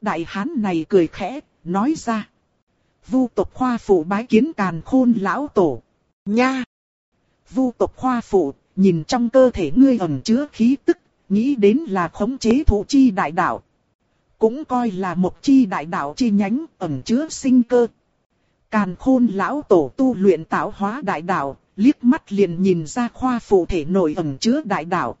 Đại hán này cười khẽ, nói ra. Vu tộc khoa phụ bái kiến càn khôn lão tổ. Nha! Vu tộc khoa phụ, nhìn trong cơ thể ngươi ẩn chứa khí tức, nghĩ đến là khống chế thủ chi đại đạo. cũng coi là một chi đại đạo chi nhánh ẩn chứa sinh cơ. Càn khôn lão tổ tu luyện tạo hóa đại đạo, liếc mắt liền nhìn ra khoa phụ thể nội ẩn chứa đại đạo.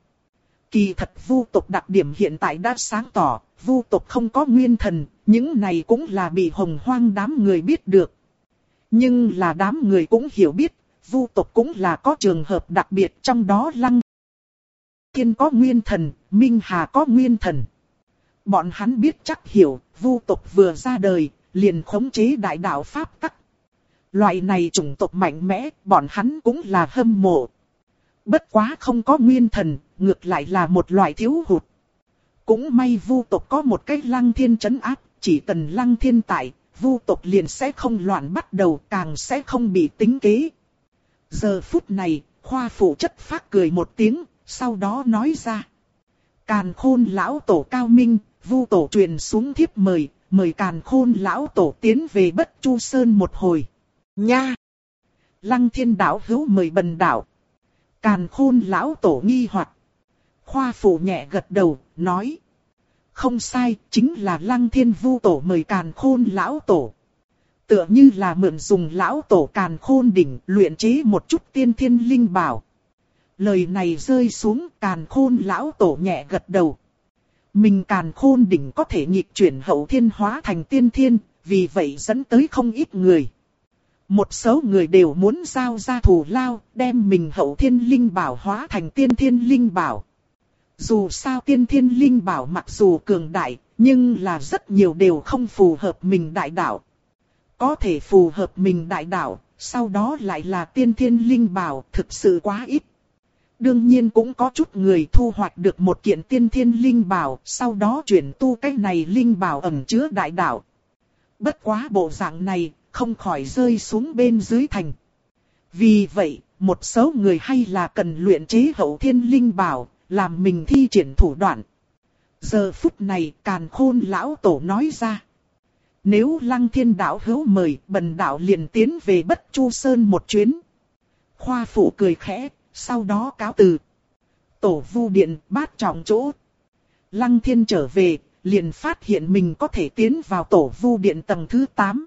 Kỳ thật vu tộc đặc điểm hiện tại đã sáng tỏ, vu tộc không có nguyên thần, những này cũng là bị hồng hoang đám người biết được. Nhưng là đám người cũng hiểu biết, vu tộc cũng là có trường hợp đặc biệt trong đó lăng. Thiên có nguyên thần, Minh Hà có nguyên thần. Bọn hắn biết chắc hiểu, vu tộc vừa ra đời, liền khống chế đại đạo Pháp tắc. Loại này chủng tộc mạnh mẽ, bọn hắn cũng là hâm mộ. Bất quá không có nguyên thần, ngược lại là một loại thiếu hụt. Cũng may vu tộc có một cái lăng thiên chấn áp, chỉ cần lăng thiên tại, vu tộc liền sẽ không loạn bắt đầu, càng sẽ không bị tính kế. Giờ phút này, khoa phụ chất phát cười một tiếng, sau đó nói ra. Càn khôn lão tổ cao minh, vu tổ truyền xuống thiếp mời, mời càn khôn lão tổ tiến về bất chu sơn một hồi. Nha! Lăng thiên đảo hữu mời bần đảo. Càn khôn lão tổ nghi hoặc Khoa phụ nhẹ gật đầu, nói. Không sai, chính là lăng thiên vu tổ mời càn khôn lão tổ. Tựa như là mượn dùng lão tổ càn khôn đỉnh luyện chế một chút tiên thiên linh bảo. Lời này rơi xuống càn khôn lão tổ nhẹ gật đầu. Mình càn khôn đỉnh có thể nhịp chuyển hậu thiên hóa thành tiên thiên, vì vậy dẫn tới không ít người. Một số người đều muốn giao ra thù lao, đem mình hậu thiên linh bảo hóa thành tiên thiên linh bảo. Dù sao tiên thiên linh bảo mặc dù cường đại, nhưng là rất nhiều đều không phù hợp mình đại đạo. Có thể phù hợp mình đại đạo, sau đó lại là tiên thiên linh bảo thực sự quá ít. Đương nhiên cũng có chút người thu hoạch được một kiện tiên thiên linh bảo, sau đó chuyển tu cái này linh bảo ẩn chứa đại đạo. Bất quá bộ dạng này, không khỏi rơi xuống bên dưới thành. Vì vậy, một số người hay là cần luyện chế hậu thiên linh bảo, làm mình thi triển thủ đoạn. Giờ phút này càn khôn lão tổ nói ra. Nếu lăng thiên đạo hữu mời, bần đạo liền tiến về bất chu sơn một chuyến. Khoa phụ cười khẽ, sau đó cáo từ. Tổ vu điện bát trọng chỗ. Lăng thiên trở về, liền phát hiện mình có thể tiến vào tổ vu điện tầng thứ 8.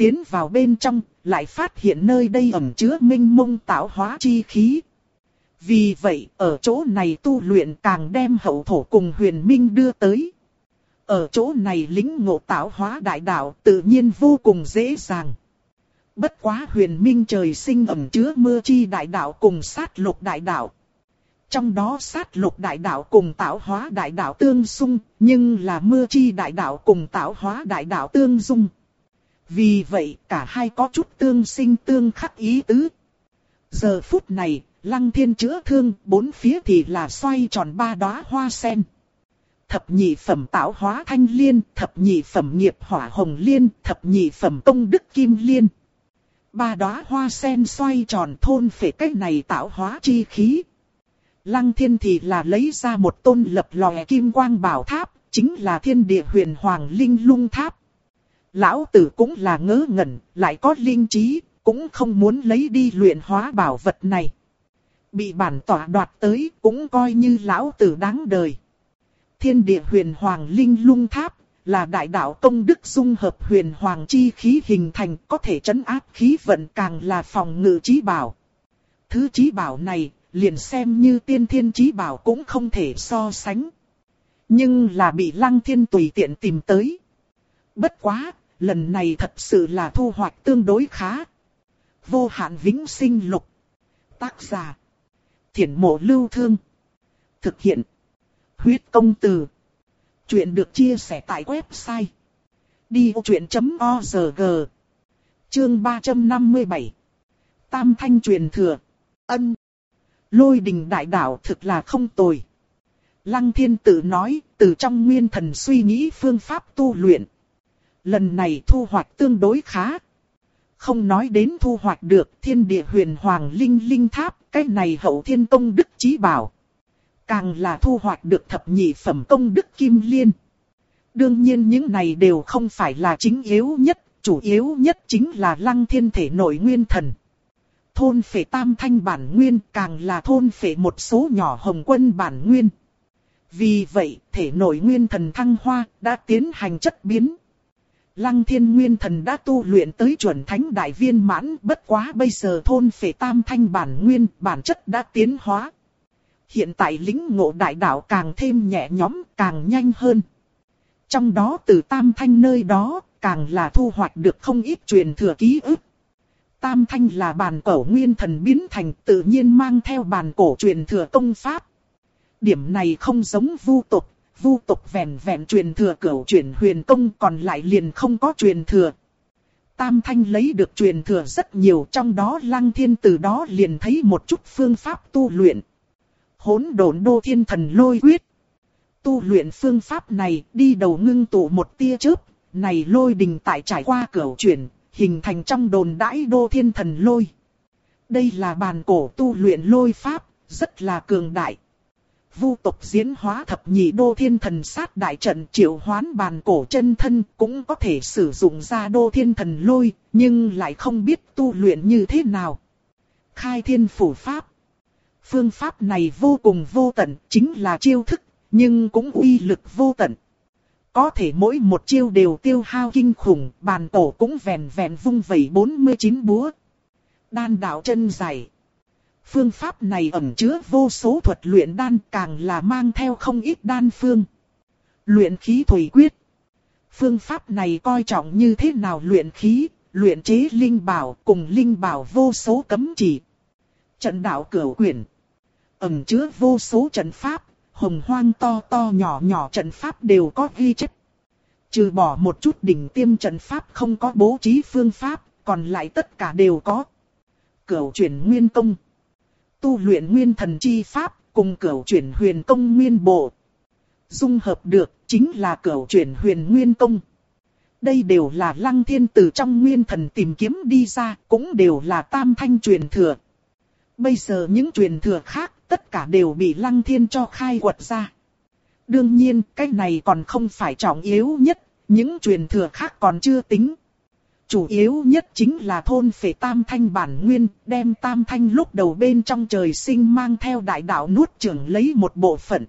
Tiến vào bên trong, lại phát hiện nơi đây ẩn chứa minh mông tạo hóa chi khí. Vì vậy, ở chỗ này tu luyện càng đem hậu thổ cùng huyền minh đưa tới. Ở chỗ này lính ngộ tạo hóa đại đạo tự nhiên vô cùng dễ dàng. Bất quá huyền minh trời sinh ẩm chứa mưa chi đại đạo cùng sát lục đại đạo. Trong đó sát lục đại đạo cùng tạo hóa đại đạo tương xung, nhưng là mưa chi đại đạo cùng tạo hóa đại đạo tương dung. Vì vậy cả hai có chút tương sinh tương khắc ý tứ. Giờ phút này, lăng thiên chữa thương, bốn phía thì là xoay tròn ba đóa hoa sen. Thập nhị phẩm tạo hóa thanh liên, thập nhị phẩm nghiệp hỏa hồng liên, thập nhị phẩm công đức kim liên. Ba đóa hoa sen xoay tròn thôn phệ cách này tạo hóa chi khí. Lăng thiên thì là lấy ra một tôn lập lòe kim quang bảo tháp, chính là thiên địa huyền hoàng linh lung tháp. Lão tử cũng là ngớ ngẩn, lại có linh trí, cũng không muốn lấy đi luyện hóa bảo vật này. Bị bản tỏa đoạt tới cũng coi như lão tử đáng đời. Thiên địa huyền hoàng linh lung tháp là đại đạo công đức dung hợp huyền hoàng chi khí hình thành có thể chấn áp khí vận càng là phòng ngự trí bảo. Thứ trí bảo này liền xem như tiên thiên trí bảo cũng không thể so sánh. Nhưng là bị lăng thiên tùy tiện tìm tới. Bất quá, lần này thật sự là thu hoạch tương đối khá. Vô hạn vĩnh sinh lục. Tác giả. Thiển mộ lưu thương. Thực hiện. Huyết công từ. Chuyện được chia sẻ tại website. Đi vô chuyện.org Chương 357 Tam thanh truyền thừa. Ân. Lôi đình đại đạo thực là không tồi. Lăng thiên tự nói, từ trong nguyên thần suy nghĩ phương pháp tu luyện. Lần này thu hoạch tương đối khá. Không nói đến thu hoạch được thiên địa huyền hoàng linh linh tháp, cái này hậu thiên công đức trí bảo. Càng là thu hoạch được thập nhị phẩm công đức kim liên. Đương nhiên những này đều không phải là chính yếu nhất, chủ yếu nhất chính là lăng thiên thể nội nguyên thần. Thôn phệ tam thanh bản nguyên càng là thôn phệ một số nhỏ hồng quân bản nguyên. Vì vậy, thể nội nguyên thần thăng hoa đã tiến hành chất biến. Lăng thiên nguyên thần đã tu luyện tới chuẩn thánh đại viên mãn, bất quá bây giờ thôn phệ tam thanh bản nguyên, bản chất đã tiến hóa. Hiện tại lính ngộ đại đạo càng thêm nhẹ nhõm, càng nhanh hơn. Trong đó từ tam thanh nơi đó, càng là thu hoạch được không ít truyền thừa ký ức. Tam thanh là bản cổ nguyên thần biến thành tự nhiên mang theo bản cổ truyền thừa công pháp. Điểm này không giống vu tục, vu tục vẹn vẹn truyền thừa cửu truyền huyền công còn lại liền không có truyền thừa. Tam thanh lấy được truyền thừa rất nhiều trong đó lăng thiên từ đó liền thấy một chút phương pháp tu luyện. Hỗn độn đô thiên thần lôi quyết. Tu luyện phương pháp này đi đầu ngưng tụ một tia chớp, này lôi đình tại trải qua cửu truyền hình thành trong đồn đãi đô thiên thần lôi. Đây là bàn cổ tu luyện lôi pháp, rất là cường đại. Vu tộc diễn hóa thập nhị đô thiên thần sát đại trận triệu hoán bàn cổ chân thân cũng có thể sử dụng ra đô thiên thần lôi, nhưng lại không biết tu luyện như thế nào. Khai thiên phủ pháp. Phương pháp này vô cùng vô tận, chính là chiêu thức, nhưng cũng uy lực vô tận. Có thể mỗi một chiêu đều tiêu hao kinh khủng, bàn cổ cũng vèn vèn vung vẩy 49 búa. Đan đạo chân dài. Phương pháp này ẩn chứa vô số thuật luyện đan càng là mang theo không ít đan phương. Luyện khí thủy quyết. Phương pháp này coi trọng như thế nào luyện khí, luyện chế linh bảo cùng linh bảo vô số cấm chỉ. Trận đạo cửa quyển. Ẩn chứa vô số trận pháp, hồng hoang to to nhỏ nhỏ trận pháp đều có ghi chép. Trừ bỏ một chút đỉnh tiêm trận pháp không có bố trí phương pháp, còn lại tất cả đều có. Cửu chuyển nguyên công. Tu luyện nguyên thần chi pháp, cùng cửu chuyển huyền công nguyên bộ. Dung hợp được, chính là cửu chuyển huyền nguyên công. Đây đều là lăng thiên từ trong nguyên thần tìm kiếm đi ra, cũng đều là tam thanh truyền thừa. Bây giờ những truyền thừa khác, tất cả đều bị lăng thiên cho khai quật ra. Đương nhiên, cái này còn không phải trọng yếu nhất, những truyền thừa khác còn chưa tính. Chủ yếu nhất chính là thôn phệ tam thanh bản nguyên, đem tam thanh lúc đầu bên trong trời sinh mang theo đại đạo nuốt trưởng lấy một bộ phận.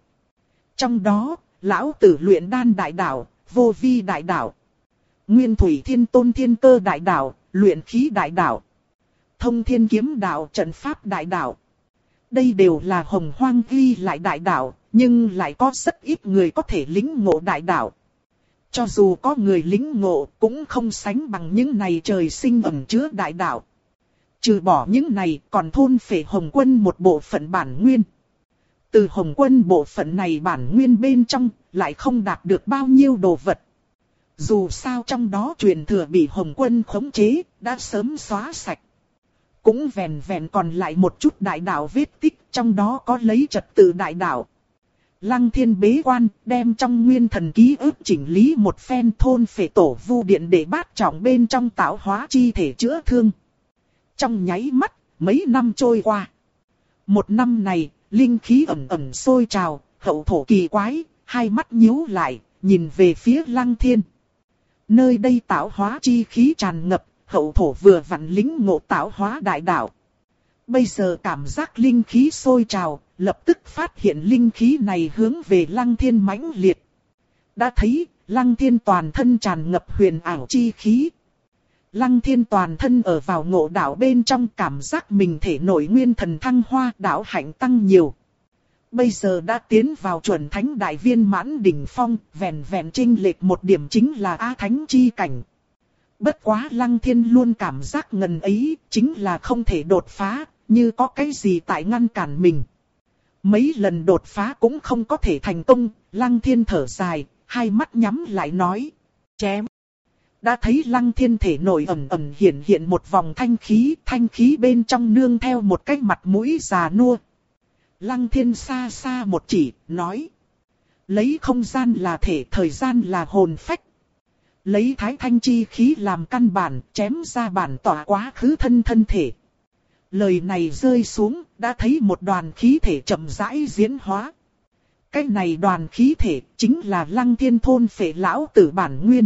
Trong đó, lão tử luyện đan đại đạo, vô vi đại đạo, nguyên thủy thiên tôn thiên cơ đại đạo, luyện khí đại đạo, thông thiên kiếm đạo trận pháp đại đạo. Đây đều là hồng hoang ghi lại đại đạo, nhưng lại có rất ít người có thể lĩnh ngộ đại đạo. Cho dù có người lính ngộ cũng không sánh bằng những này trời sinh ẩn chứa đại đạo. Trừ bỏ những này còn thôn phệ hồng quân một bộ phận bản nguyên. Từ hồng quân bộ phận này bản nguyên bên trong lại không đạt được bao nhiêu đồ vật. Dù sao trong đó truyền thừa bị hồng quân khống chế, đã sớm xóa sạch. Cũng vẹn vẹn còn lại một chút đại đạo vết tích, trong đó có lấy trật tự đại đạo. Lăng thiên bế quan, đem trong nguyên thần ký ức chỉnh lý một phen thôn phệ tổ vu điện để bát trọng bên trong tạo hóa chi thể chữa thương. Trong nháy mắt, mấy năm trôi qua. Một năm này, linh khí ẩm ẩm sôi trào, hậu thổ kỳ quái, hai mắt nhíu lại, nhìn về phía lăng thiên. Nơi đây tạo hóa chi khí tràn ngập, hậu thổ vừa vặn lính ngộ tạo hóa đại đạo. Bây giờ cảm giác linh khí sôi trào, lập tức phát hiện linh khí này hướng về lăng thiên mãnh liệt. Đã thấy, lăng thiên toàn thân tràn ngập huyền ảo chi khí. Lăng thiên toàn thân ở vào ngộ đạo bên trong cảm giác mình thể nội nguyên thần thăng hoa đạo hạnh tăng nhiều. Bây giờ đã tiến vào chuẩn thánh đại viên mãn đỉnh phong, vẹn vẹn trinh lệch một điểm chính là A thánh chi cảnh. Bất quá lăng thiên luôn cảm giác ngần ấy, chính là không thể đột phá, như có cái gì tại ngăn cản mình. Mấy lần đột phá cũng không có thể thành công, lăng thiên thở dài, hai mắt nhắm lại nói, chém. Đã thấy lăng thiên thể nổi ẩm ẩm hiện hiện một vòng thanh khí, thanh khí bên trong nương theo một cái mặt mũi già nua. Lăng thiên xa xa một chỉ, nói. Lấy không gian là thể, thời gian là hồn phách. Lấy thái thanh chi khí làm căn bản, chém ra bản tỏa quá khứ thân thân thể. Lời này rơi xuống, đã thấy một đoàn khí thể chậm rãi diễn hóa. Cái này đoàn khí thể chính là lăng thiên thôn phệ lão tử bản nguyên.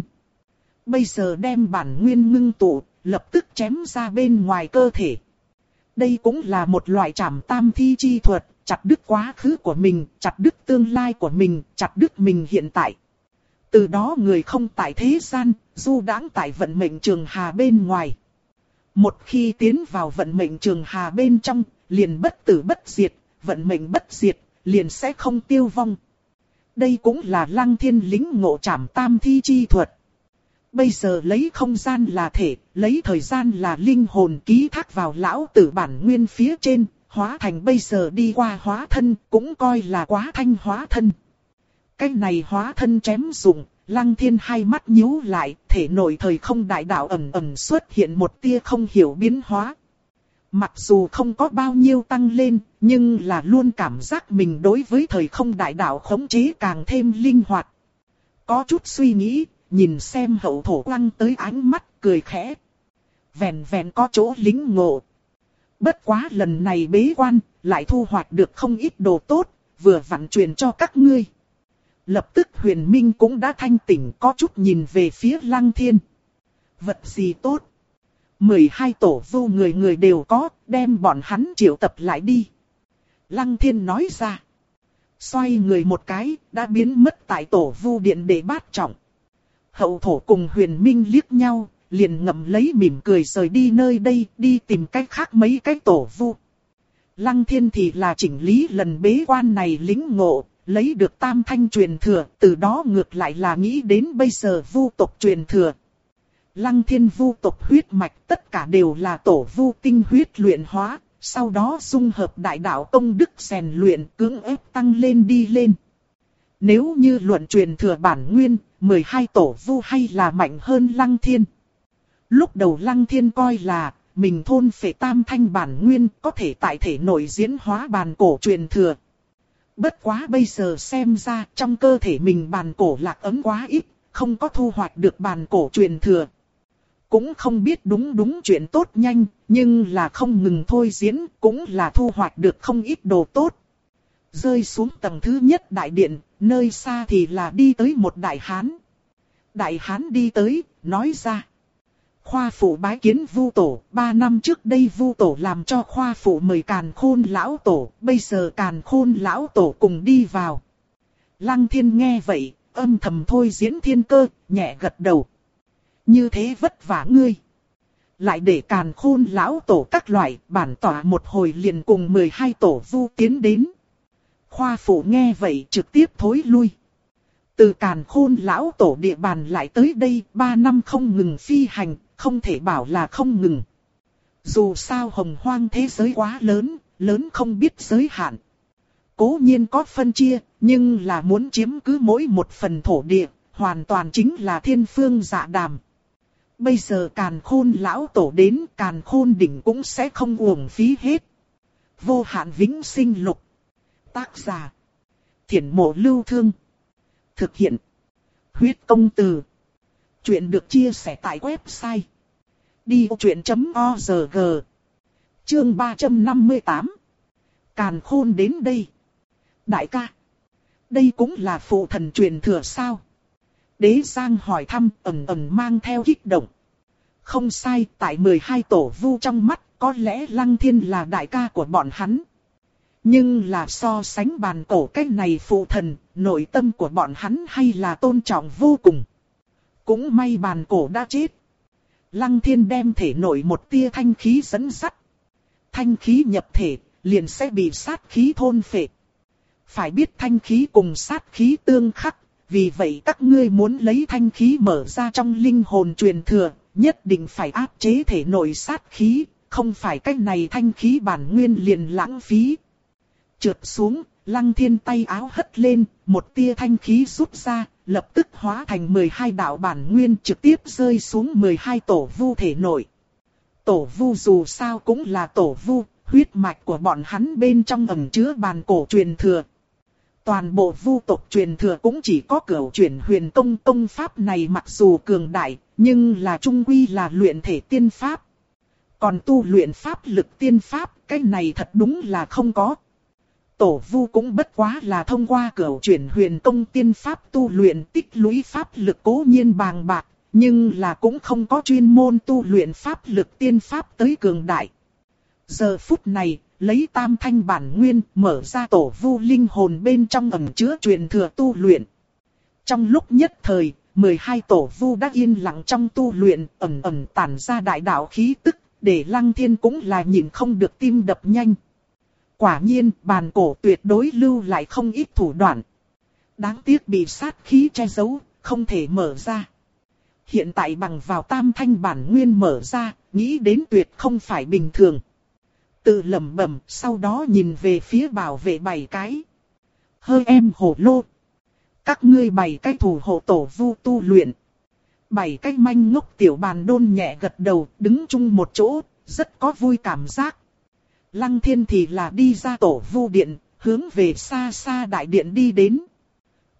Bây giờ đem bản nguyên ngưng tụ, lập tức chém ra bên ngoài cơ thể. Đây cũng là một loại trảm tam thi chi thuật, chặt đứt quá khứ của mình, chặt đứt tương lai của mình, chặt đứt mình hiện tại. Từ đó người không tại thế gian, du đãng tại vận mệnh trường hà bên ngoài. Một khi tiến vào vận mệnh trường hà bên trong, liền bất tử bất diệt, vận mệnh bất diệt, liền sẽ không tiêu vong. Đây cũng là lăng thiên lính ngộ trảm tam thi chi thuật. Bây giờ lấy không gian là thể, lấy thời gian là linh hồn ký thác vào lão tử bản nguyên phía trên, hóa thành bây giờ đi qua hóa thân, cũng coi là quá thanh hóa thân. Cái này hóa thân chém dụng, lăng thiên hai mắt nhíu lại, thể nội thời không đại đạo ẩn ẩn xuất hiện một tia không hiểu biến hóa. Mặc dù không có bao nhiêu tăng lên, nhưng là luôn cảm giác mình đối với thời không đại đạo khống chế càng thêm linh hoạt. Có chút suy nghĩ, nhìn xem hậu thổ quăng tới ánh mắt, cười khẽ. Vẹn vẹn có chỗ lính ngộ. Bất quá lần này bế quan, lại thu hoạch được không ít đồ tốt, vừa vặn truyền cho các ngươi. Lập tức huyền minh cũng đã thanh tỉnh có chút nhìn về phía lăng thiên. Vật gì tốt? 12 tổ vu người người đều có, đem bọn hắn triệu tập lại đi. Lăng thiên nói ra. Xoay người một cái, đã biến mất tại tổ vu điện để bát trọng. Hậu thổ cùng huyền minh liếc nhau, liền ngậm lấy mỉm cười rời đi nơi đây, đi tìm cách khác mấy cái tổ vu. Lăng thiên thì là chỉnh lý lần bế quan này lính ngộ, lấy được tam thanh truyền thừa, từ đó ngược lại là nghĩ đến bây giờ vu tộc truyền thừa. Lăng thiên vu tộc huyết mạch tất cả đều là tổ vu tinh huyết luyện hóa, sau đó dung hợp đại đạo công đức rèn luyện cưỡng ép tăng lên đi lên. Nếu như luận truyền thừa bản nguyên, 12 tổ vu hay là mạnh hơn lăng thiên. Lúc đầu lăng thiên coi là, mình thôn phệ tam thanh bản nguyên có thể tại thể nội diễn hóa bàn cổ truyền thừa. Bất quá bây giờ xem ra trong cơ thể mình bàn cổ lạc ấm quá ít, không có thu hoạch được bàn cổ truyền thừa. Cũng không biết đúng đúng chuyện tốt nhanh, nhưng là không ngừng thôi diễn, cũng là thu hoạch được không ít đồ tốt. Rơi xuống tầng thứ nhất đại điện, nơi xa thì là đi tới một đại hán. Đại hán đi tới, nói ra. Khoa phụ bái kiến vu tổ, ba năm trước đây vu tổ làm cho khoa phụ mời càn khôn lão tổ, bây giờ càn khôn lão tổ cùng đi vào. Lăng thiên nghe vậy, âm thầm thôi diễn thiên cơ, nhẹ gật đầu. Như thế vất vả ngươi. Lại để càn khôn lão tổ các loại, bản tỏa một hồi liền cùng 12 tổ vu tiến đến. Khoa phụ nghe vậy trực tiếp thối lui. Từ càn khôn lão tổ địa bàn lại tới đây, ba năm không ngừng phi hành, không thể bảo là không ngừng. Dù sao hồng hoang thế giới quá lớn, lớn không biết giới hạn. Cố nhiên có phân chia, nhưng là muốn chiếm cứ mỗi một phần thổ địa, hoàn toàn chính là thiên phương dạ đàm. Bây giờ càn khôn lão tổ đến càn khôn đỉnh cũng sẽ không uổng phí hết. Vô hạn vĩnh sinh lục. Tác giả. Thiển mộ lưu thương. Thực hiện. Huyết công từ. Chuyện được chia sẻ tại website. Đi chuyện.org Chương 358 Càn khôn đến đây. Đại ca. Đây cũng là phụ thần truyền thừa sao? Đế Giang hỏi thăm ẩn ẩn mang theo kích động. Không sai, tại 12 tổ vu trong mắt, có lẽ Lăng Thiên là đại ca của bọn hắn. Nhưng là so sánh bàn cổ cách này phụ thần, nội tâm của bọn hắn hay là tôn trọng vô cùng. Cũng may bàn cổ đã chết. Lăng thiên đem thể nội một tia thanh khí dẫn sắt. Thanh khí nhập thể, liền sẽ bị sát khí thôn phệ. Phải biết thanh khí cùng sát khí tương khắc, vì vậy các ngươi muốn lấy thanh khí mở ra trong linh hồn truyền thừa, nhất định phải áp chế thể nội sát khí, không phải cách này thanh khí bản nguyên liền lãng phí. Trượt xuống, lăng thiên tay áo hất lên, một tia thanh khí rút ra, lập tức hóa thành 12 đạo bản nguyên trực tiếp rơi xuống 12 tổ vu thể nội. Tổ vu dù sao cũng là tổ vu, huyết mạch của bọn hắn bên trong ẩn chứa bàn cổ truyền thừa. Toàn bộ vu tộc truyền thừa cũng chỉ có cửu chuyển huyền công công pháp này mặc dù cường đại, nhưng là trung quy là luyện thể tiên pháp. Còn tu luyện pháp lực tiên pháp, cái này thật đúng là không có. Tổ vu cũng bất quá là thông qua cửa chuyển huyền công tiên pháp tu luyện tích lũy pháp lực cố nhiên bàng bạc, nhưng là cũng không có chuyên môn tu luyện pháp lực tiên pháp tới cường đại. Giờ phút này, lấy tam thanh bản nguyên mở ra tổ vu linh hồn bên trong ẩn chứa truyền thừa tu luyện. Trong lúc nhất thời, 12 tổ vu đã yên lặng trong tu luyện, ẩn ẩn tản ra đại đạo khí tức, để lăng thiên cũng là nhìn không được tim đập nhanh. Quả nhiên, bàn cổ tuyệt đối lưu lại không ít thủ đoạn. Đáng tiếc bị sát khí che giấu, không thể mở ra. Hiện tại bằng vào tam thanh bản nguyên mở ra, nghĩ đến tuyệt không phải bình thường. Tự lẩm bẩm, sau đó nhìn về phía bảo vệ bảy cái. Hơi em hổ lô. Các ngươi bảy cái thủ hộ tổ vu tu luyện. Bảy cái manh ngốc tiểu bàn đôn nhẹ gật đầu, đứng chung một chỗ, rất có vui cảm giác. Lăng thiên thì là đi ra tổ vu điện, hướng về xa xa đại điện đi đến.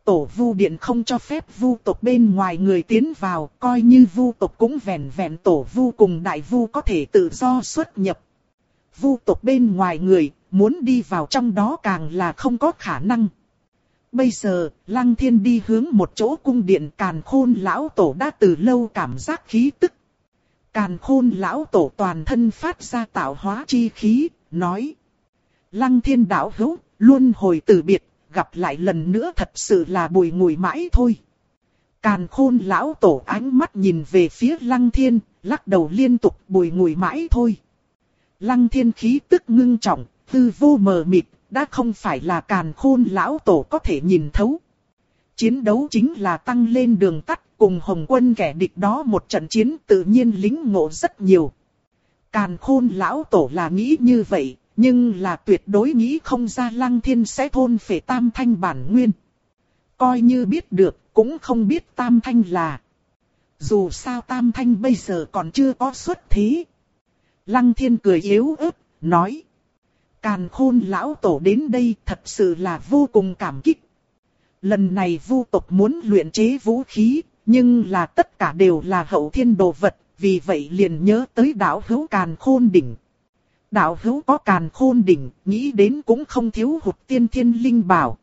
Tổ vu điện không cho phép vu tộc bên ngoài người tiến vào, coi như vu tộc cũng vẹn vẹn tổ vu cùng đại vu có thể tự do xuất nhập. Vu tộc bên ngoài người, muốn đi vào trong đó càng là không có khả năng. Bây giờ, Lăng Thiên đi hướng một chỗ cung điện càn khôn lão tổ đã từ lâu cảm giác khí tức. Càn khôn lão tổ toàn thân phát ra tạo hóa chi khí, nói. Lăng Thiên đạo hữu, luôn hồi từ biệt, gặp lại lần nữa thật sự là bùi ngùi mãi thôi. Càn khôn lão tổ ánh mắt nhìn về phía lăng thiên, lắc đầu liên tục bùi ngùi mãi thôi. Lăng thiên khí tức ngưng trọng, tư vô mờ mịt, đã không phải là càn khôn lão tổ có thể nhìn thấu. Chiến đấu chính là tăng lên đường tắt cùng hồng quân kẻ địch đó một trận chiến tự nhiên lính ngộ rất nhiều. Càn khôn lão tổ là nghĩ như vậy, nhưng là tuyệt đối nghĩ không ra lăng thiên sẽ thôn phệ tam thanh bản nguyên. Coi như biết được, cũng không biết tam thanh là. Dù sao tam thanh bây giờ còn chưa có xuất thế. Lăng thiên cười yếu ớt, nói. Càn khôn lão tổ đến đây thật sự là vô cùng cảm kích. Lần này vu tộc muốn luyện chế vũ khí, nhưng là tất cả đều là hậu thiên đồ vật, vì vậy liền nhớ tới đạo hữu càn khôn đỉnh. Đạo hữu có càn khôn đỉnh, nghĩ đến cũng không thiếu hụt tiên thiên linh bảo.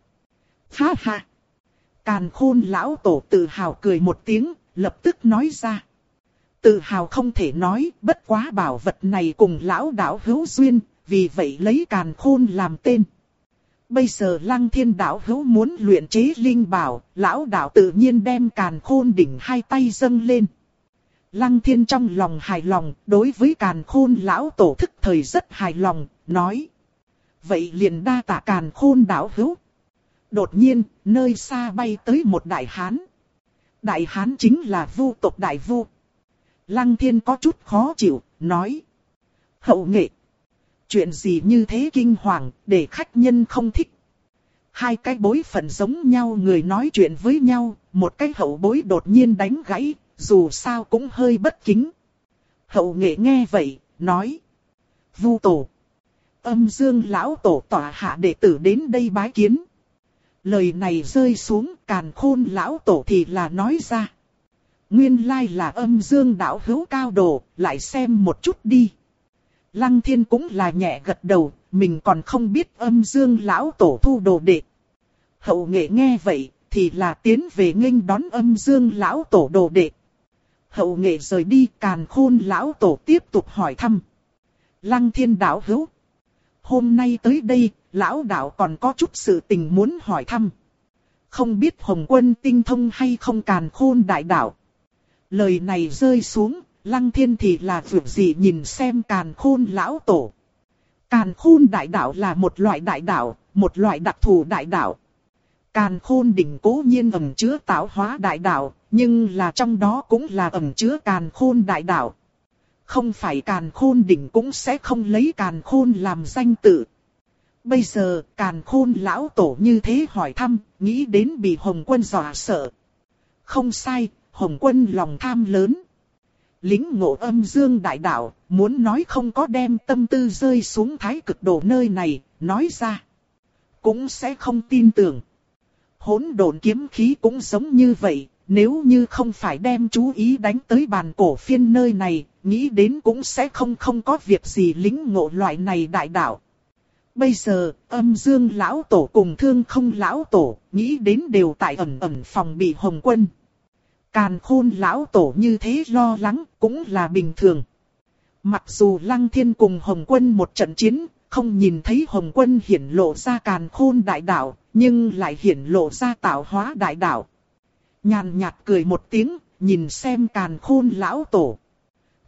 Ha ha! Càn khôn lão tổ tự hào cười một tiếng, lập tức nói ra. Tự hào không thể nói, bất quá bảo vật này cùng lão đạo hữu duyên, vì vậy lấy càn khôn làm tên. Bây giờ lăng thiên đạo hữu muốn luyện chế linh bảo, lão đạo tự nhiên đem càn khôn đỉnh hai tay dâng lên. Lăng thiên trong lòng hài lòng, đối với càn khôn lão tổ thức thời rất hài lòng, nói. Vậy liền đa tạ càn khôn đảo hữu. Đột nhiên, nơi xa bay tới một đại hán. Đại hán chính là vu tộc đại vu. Lăng thiên có chút khó chịu, nói. Hậu nghệ. Chuyện gì như thế kinh hoàng, để khách nhân không thích. Hai cái bối phận giống nhau người nói chuyện với nhau, một cái hậu bối đột nhiên đánh gãy, dù sao cũng hơi bất kính. Hậu nghệ nghe vậy, nói. Vu tổ. Âm dương lão tổ tỏa hạ đệ tử đến đây bái kiến. Lời này rơi xuống càn khôn lão tổ thì là nói ra. Nguyên lai là âm dương đạo hữu cao độ, lại xem một chút đi. Lăng thiên cũng là nhẹ gật đầu, mình còn không biết âm dương lão tổ thu đồ đệ. Hậu nghệ nghe vậy, thì là tiến về nghênh đón âm dương lão tổ đồ đệ hậu nghệ rời đi càn khôn lão tổ tiếp tục hỏi thăm. Lăng thiên đạo hữu. Hôm nay tới đây, lão đạo còn có chút sự tình muốn hỏi thăm. Không biết hồng quân tinh thông hay không càn khôn đại đạo. Lời này rơi xuống, lăng thiên thì là vượt gì nhìn xem càn khôn lão tổ. Càn khôn đại đạo là một loại đại đạo, một loại đặc thù đại đạo. Càn khôn đỉnh cố nhiên ẩn chứa tạo hóa đại đạo, nhưng là trong đó cũng là ẩn chứa càn khôn đại đạo. Không phải càn khôn đỉnh cũng sẽ không lấy càn khôn làm danh tự. Bây giờ càn khôn lão tổ như thế hỏi thăm, nghĩ đến bị Hồng quân dọa sợ. Không sai, Hồng quân lòng tham lớn. Lính ngộ âm dương đại đạo, muốn nói không có đem tâm tư rơi xuống thái cực độ nơi này, nói ra. Cũng sẽ không tin tưởng. Hỗn độn kiếm khí cũng giống như vậy, nếu như không phải đem chú ý đánh tới bàn cổ phiên nơi này, nghĩ đến cũng sẽ không không có việc gì lính ngộ loại này đại đạo. Bây giờ, âm dương lão tổ cùng thương không lão tổ, nghĩ đến đều tại ẩn ẩn phòng bị hồng quân. Càn khôn lão tổ như thế lo lắng, cũng là bình thường. Mặc dù lăng thiên cùng hồng quân một trận chiến, không nhìn thấy Hồng Quân hiển lộ ra càn khôn đại đạo, nhưng lại hiển lộ ra tạo hóa đại đạo. Nhàn nhạt cười một tiếng, nhìn xem càn khôn lão tổ.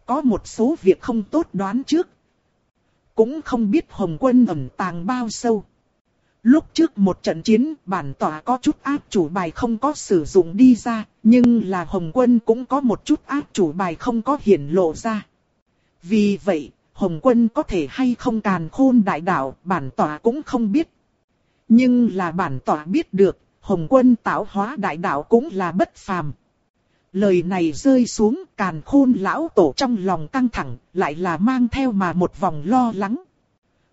Có một số việc không tốt đoán trước. Cũng không biết Hồng Quân ẩn tàng bao sâu. Lúc trước một trận chiến, bản tỏa có chút áp chủ bài không có sử dụng đi ra, nhưng là Hồng Quân cũng có một chút áp chủ bài không có hiển lộ ra. Vì vậy, Hồng Quân có thể hay không càn khôn đại đạo, bản tỏa cũng không biết. Nhưng là bản tỏa biết được, Hồng Quân tạo hóa đại đạo cũng là bất phàm. Lời này rơi xuống càn khôn lão tổ trong lòng căng thẳng, lại là mang theo mà một vòng lo lắng.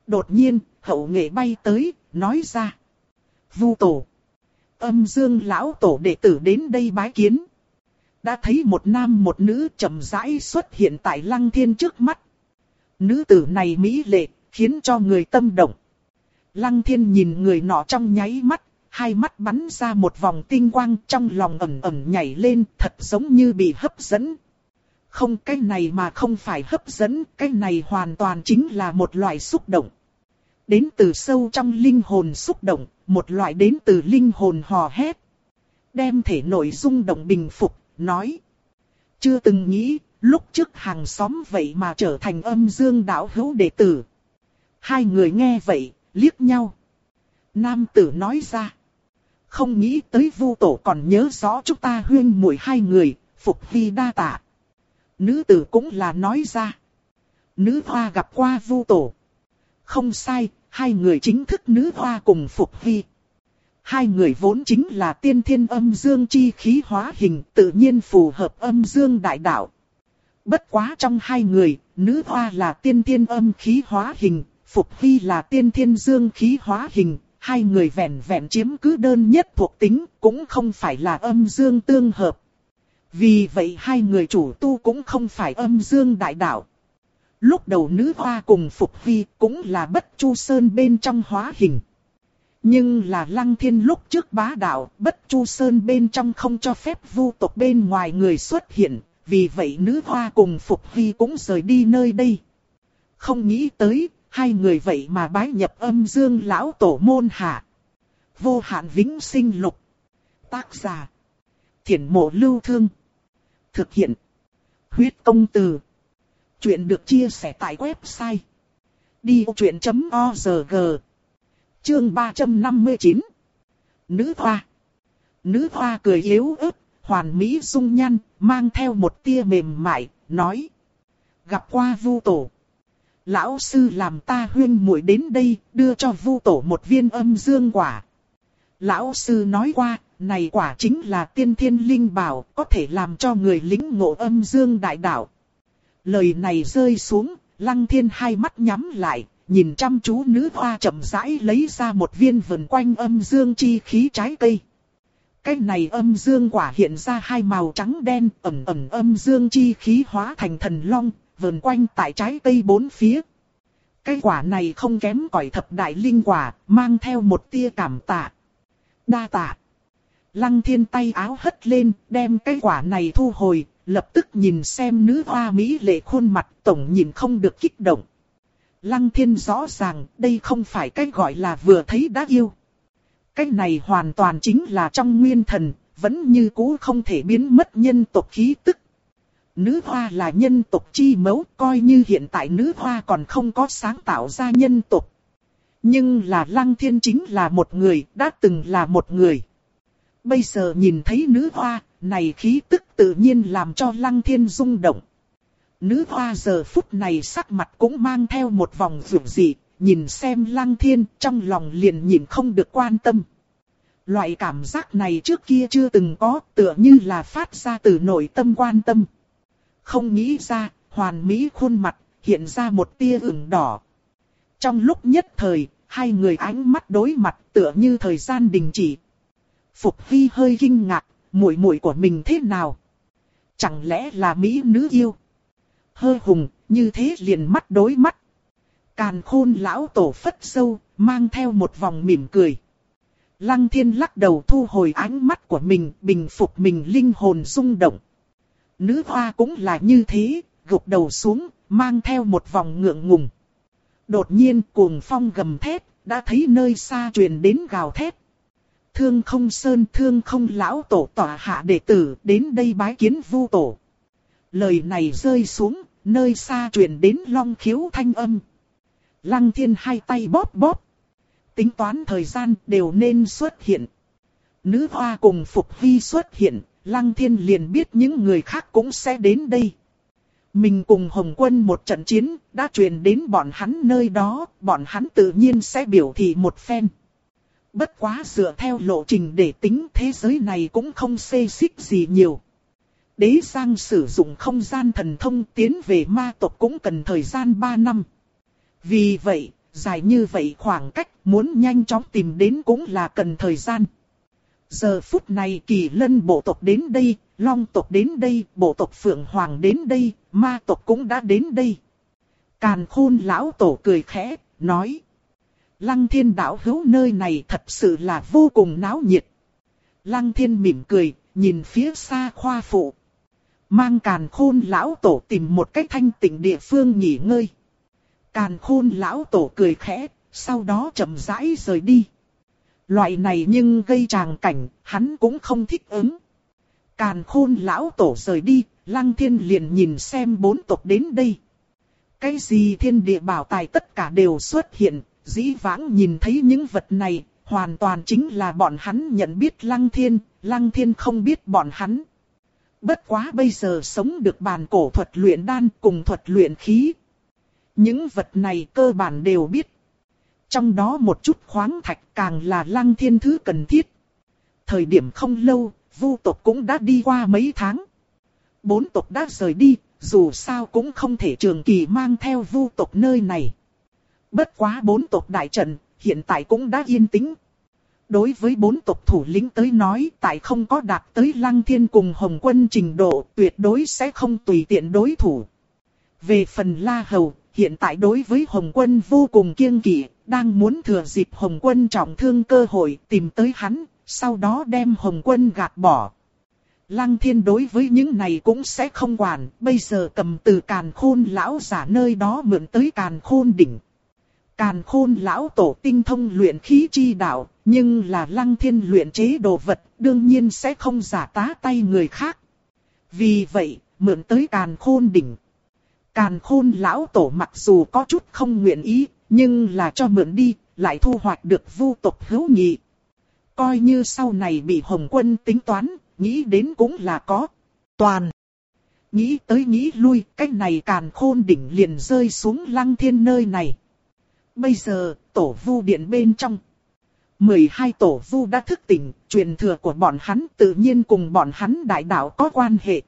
Đột nhiên, hậu nghệ bay tới, nói ra. Vu tổ. Âm dương lão tổ đệ tử đến đây bái kiến. Đã thấy một nam một nữ chậm rãi xuất hiện tại lăng thiên trước mắt. Nữ tử này mỹ lệ, khiến cho người tâm động. Lăng thiên nhìn người nọ trong nháy mắt, hai mắt bắn ra một vòng tinh quang trong lòng ẩn ẩn nhảy lên thật giống như bị hấp dẫn. Không cái này mà không phải hấp dẫn, cái này hoàn toàn chính là một loại xúc động. Đến từ sâu trong linh hồn xúc động, một loại đến từ linh hồn hò hét. Đem thể nội dung động bình phục, nói. Chưa từng nghĩ, lúc trước hàng xóm vậy mà trở thành âm dương đạo hữu đệ tử. Hai người nghe vậy, liếc nhau. Nam tử nói ra. Không nghĩ tới vu tổ còn nhớ rõ chúng ta huyên muội hai người, phục vi đa tạ. Nữ tử cũng là nói ra. Nữ hoa gặp qua vu tổ. Không sai, hai người chính thức nữ hoa cùng phục vi. Hai người vốn chính là tiên thiên âm dương chi khí hóa hình tự nhiên phù hợp âm dương đại đạo. Bất quá trong hai người, nữ hoa là tiên thiên âm khí hóa hình, phục vi là tiên thiên dương khí hóa hình, hai người vẹn vẹn chiếm cứ đơn nhất thuộc tính, cũng không phải là âm dương tương hợp. Vì vậy hai người chủ tu cũng không phải âm dương đại đạo. Lúc đầu nữ hoa cùng Phục Vi cũng là bất chu sơn bên trong hóa hình. Nhưng là lăng thiên lúc trước bá đạo, bất chu sơn bên trong không cho phép vu tộc bên ngoài người xuất hiện, vì vậy nữ hoa cùng Phục Vi cũng rời đi nơi đây. Không nghĩ tới, hai người vậy mà bái nhập âm dương lão tổ môn hạ. Vô hạn vĩnh sinh lục. Tác giả. Thiển mộ lưu thương. Thực hiện. Huyết công từ. Chuyện được chia sẻ tại website. Đi truyện.org Chương 359 Nữ hoa Nữ hoa cười yếu ớt, hoàn mỹ dung nhan, mang theo một tia mềm mại, nói. Gặp qua vu tổ. Lão sư làm ta huyên muội đến đây, đưa cho vu tổ một viên âm dương quả. Lão sư nói qua, này quả chính là tiên thiên linh bảo, có thể làm cho người lính ngộ âm dương đại đạo. Lời này rơi xuống, lăng thiên hai mắt nhắm lại, nhìn chăm chú nữ hoa chậm rãi lấy ra một viên vần quanh âm dương chi khí trái cây. Cái này âm dương quả hiện ra hai màu trắng đen, ẩm ẩm âm dương chi khí hóa thành thần long, vần quanh tại trái cây bốn phía. Cái quả này không kém cỏi thập đại linh quả, mang theo một tia cảm tạ. Đa tạ. Lăng thiên tay áo hất lên, đem cái quả này thu hồi, lập tức nhìn xem nữ hoa mỹ lệ khuôn mặt, tổng nhìn không được kích động. Lăng thiên rõ ràng, đây không phải cái gọi là vừa thấy đã yêu. Cái này hoàn toàn chính là trong nguyên thần, vẫn như cũ không thể biến mất nhân tộc khí tức. Nữ hoa là nhân tộc chi mẫu, coi như hiện tại nữ hoa còn không có sáng tạo ra nhân tộc. Nhưng là lăng thiên chính là một người, đã từng là một người. Bây giờ nhìn thấy nữ hoa, này khí tức tự nhiên làm cho lăng thiên rung động. Nữ hoa giờ phút này sắc mặt cũng mang theo một vòng rượu dị, nhìn xem lăng thiên trong lòng liền nhìn không được quan tâm. Loại cảm giác này trước kia chưa từng có, tựa như là phát ra từ nội tâm quan tâm. Không nghĩ ra, hoàn mỹ khuôn mặt, hiện ra một tia ửng đỏ. Trong lúc nhất thời, hai người ánh mắt đối mặt tựa như thời gian đình chỉ. Phục Hy hơi kinh ngạc, muội muội của mình thế nào? Chẳng lẽ là mỹ nữ yêu? Hơ hùng, như thế liền mắt đối mắt. Càn khôn lão tổ phất sâu, mang theo một vòng mỉm cười. Lăng thiên lắc đầu thu hồi ánh mắt của mình, bình phục mình linh hồn rung động. Nữ hoa cũng là như thế, gục đầu xuống, mang theo một vòng ngượng ngùng. Đột nhiên cuồng phong gầm thét, đã thấy nơi xa truyền đến gào thét. Thương không sơn thương không lão tổ tỏa hạ đệ tử đến đây bái kiến vu tổ. Lời này rơi xuống, nơi xa truyền đến long khiếu thanh âm. Lăng thiên hai tay bóp bóp. Tính toán thời gian đều nên xuất hiện. Nữ hoa cùng Phục Vi xuất hiện, Lăng thiên liền biết những người khác cũng sẽ đến đây. Mình cùng Hồng Quân một trận chiến, đã truyền đến bọn hắn nơi đó, bọn hắn tự nhiên sẽ biểu thị một phen. Bất quá dựa theo lộ trình để tính thế giới này cũng không xê xích gì nhiều. Đế Giang sử dụng không gian thần thông tiến về ma tộc cũng cần thời gian 3 năm. Vì vậy, dài như vậy khoảng cách muốn nhanh chóng tìm đến cũng là cần thời gian. Giờ phút này kỳ lân bộ tộc đến đây, long tộc đến đây, bộ tộc phượng hoàng đến đây, ma tộc cũng đã đến đây. Càn khôn lão tổ cười khẽ, nói. Lăng thiên đảo hữu nơi này thật sự là vô cùng náo nhiệt. Lăng thiên mỉm cười, nhìn phía xa khoa phụ. Mang càn khôn lão tổ tìm một cách thanh tịnh địa phương nghỉ ngơi. Càn khôn lão tổ cười khẽ, sau đó chậm rãi rời đi. Loại này nhưng gây tràng cảnh, hắn cũng không thích ứng. Càn khôn lão tổ rời đi, lăng thiên liền nhìn xem bốn tộc đến đây. Cái gì thiên địa bảo tài tất cả đều xuất hiện, dĩ vãng nhìn thấy những vật này, hoàn toàn chính là bọn hắn nhận biết lăng thiên, lăng thiên không biết bọn hắn. Bất quá bây giờ sống được bàn cổ thuật luyện đan cùng thuật luyện khí. Những vật này cơ bản đều biết. Trong đó một chút khoáng thạch càng là lăng thiên thứ cần thiết. Thời điểm không lâu, vu tộc cũng đã đi qua mấy tháng. Bốn tộc đã rời đi, dù sao cũng không thể trường kỳ mang theo vu tộc nơi này. Bất quá bốn tộc đại trận, hiện tại cũng đã yên tĩnh. Đối với bốn tộc thủ lĩnh tới nói, tại không có đạt tới lăng thiên cùng hồng quân trình độ, tuyệt đối sẽ không tùy tiện đối thủ. Về phần La Hầu, hiện tại đối với Hồng Quân vô cùng kiêng kỵ, đang muốn thừa dịp Hồng Quân trọng thương cơ hội tìm tới hắn, sau đó đem Hồng Quân gạt bỏ. Lăng thiên đối với những này cũng sẽ không quản, bây giờ cầm từ càn khôn lão giả nơi đó mượn tới càn khôn đỉnh. Càn khôn lão tổ tinh thông luyện khí chi đạo, nhưng là lăng thiên luyện chế đồ vật, đương nhiên sẽ không giả tá tay người khác. Vì vậy, mượn tới càn khôn đỉnh. Càn khôn lão tổ mặc dù có chút không nguyện ý, nhưng là cho mượn đi, lại thu hoạch được vu tộc hữu nghị. Coi như sau này bị Hồng quân tính toán, nghĩ đến cũng là có. Toàn. Nghĩ tới nghĩ lui, cách này càn khôn đỉnh liền rơi xuống lăng thiên nơi này. Bây giờ, tổ vu điện bên trong. 12 tổ vu đã thức tỉnh, truyền thừa của bọn hắn tự nhiên cùng bọn hắn đại đạo có quan hệ.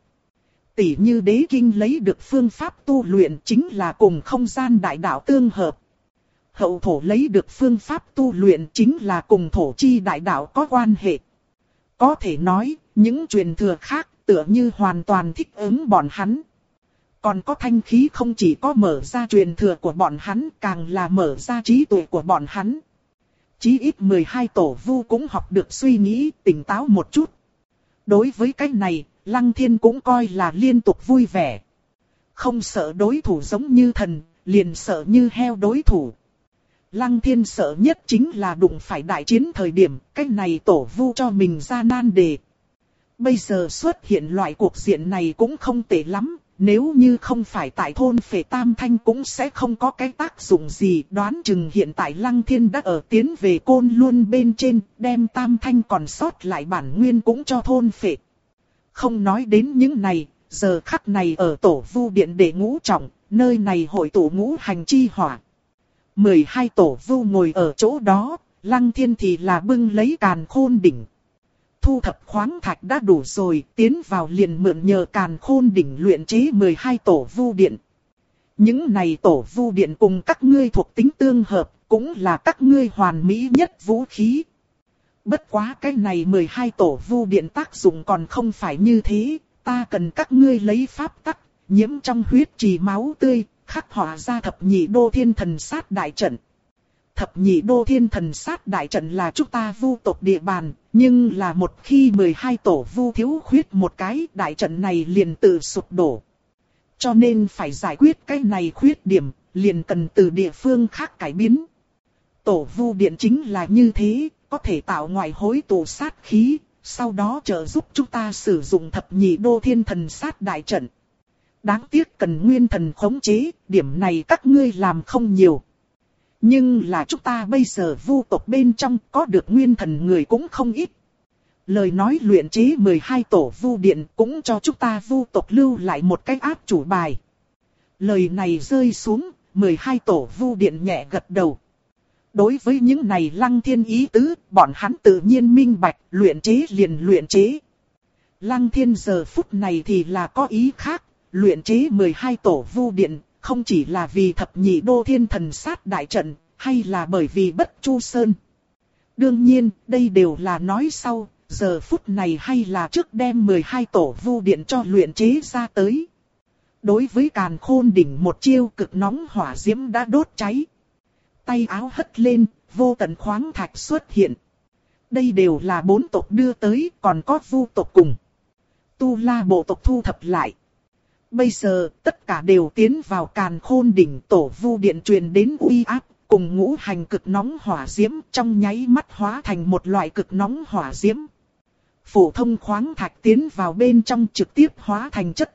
Tỷ như đế kinh lấy được phương pháp tu luyện chính là cùng không gian đại đạo tương hợp. Hậu thổ lấy được phương pháp tu luyện chính là cùng thổ chi đại đạo có quan hệ. Có thể nói, những truyền thừa khác tựa như hoàn toàn thích ứng bọn hắn. Còn có thanh khí không chỉ có mở ra truyền thừa của bọn hắn càng là mở ra trí tuệ của bọn hắn. Chí ít 12 tổ vu cũng học được suy nghĩ tỉnh táo một chút. Đối với cái này, Lăng Thiên cũng coi là liên tục vui vẻ. Không sợ đối thủ giống như thần, liền sợ như heo đối thủ. Lăng Thiên sợ nhất chính là đụng phải đại chiến thời điểm, cách này tổ vu cho mình ra nan đề. Bây giờ xuất hiện loại cuộc diện này cũng không tệ lắm, nếu như không phải tại thôn phệ tam thanh cũng sẽ không có cái tác dụng gì. Đoán chừng hiện tại Lăng Thiên đã ở tiến về côn luôn bên trên, đem tam thanh còn sót lại bản nguyên cũng cho thôn phệ. Không nói đến những này, giờ khắc này ở tổ vu điện để ngũ trọng, nơi này hội tụ ngũ hành chi hỏa. 12 tổ vu ngồi ở chỗ đó, lăng thiên thì là bưng lấy càn khôn đỉnh. Thu thập khoáng thạch đã đủ rồi, tiến vào liền mượn nhờ càn khôn đỉnh luyện chế 12 tổ vu điện. Những này tổ vu điện cùng các ngươi thuộc tính tương hợp, cũng là các ngươi hoàn mỹ nhất vũ khí. Bất quá cái này 12 tổ vu điện tác dụng còn không phải như thế, ta cần các ngươi lấy pháp tắc, nhiễm trong huyết trì máu tươi, khắc họa ra thập nhị đô thiên thần sát đại trận. Thập nhị đô thiên thần sát đại trận là chúng ta vu tộc địa bàn, nhưng là một khi 12 tổ vu thiếu khuyết một cái đại trận này liền tự sụp đổ. Cho nên phải giải quyết cái này khuyết điểm, liền cần từ địa phương khác cải biến. Tổ vu điện chính là như thế, có thể tạo ngoại hối tổ sát khí, sau đó trợ giúp chúng ta sử dụng thập nhị đô thiên thần sát đại trận. Đáng tiếc cần nguyên thần khống chế, điểm này các ngươi làm không nhiều. Nhưng là chúng ta bây giờ vu tộc bên trong có được nguyên thần người cũng không ít. Lời nói luyện chế 12 tổ vu điện cũng cho chúng ta vu tộc lưu lại một cách áp chủ bài. Lời này rơi xuống, 12 tổ vu điện nhẹ gật đầu. Đối với những này lăng thiên ý tứ, bọn hắn tự nhiên minh bạch, luyện chế liền luyện chế. Lăng thiên giờ phút này thì là có ý khác, luyện chế 12 tổ vu điện, không chỉ là vì thập nhị đô thiên thần sát đại trận, hay là bởi vì bất chu sơn. Đương nhiên, đây đều là nói sau, giờ phút này hay là trước đem 12 tổ vu điện cho luyện chế ra tới. Đối với càn khôn đỉnh một chiêu cực nóng hỏa diễm đã đốt cháy. Tay áo hất lên, vô tận khoáng thạch xuất hiện. Đây đều là bốn tộc đưa tới, còn có vu tộc cùng. Tu la bộ tộc thu thập lại. Bây giờ, tất cả đều tiến vào càn khôn đỉnh tổ vu điện truyền đến uy áp, cùng ngũ hành cực nóng hỏa diễm trong nháy mắt hóa thành một loại cực nóng hỏa diễm. Phổ thông khoáng thạch tiến vào bên trong trực tiếp hóa thành chất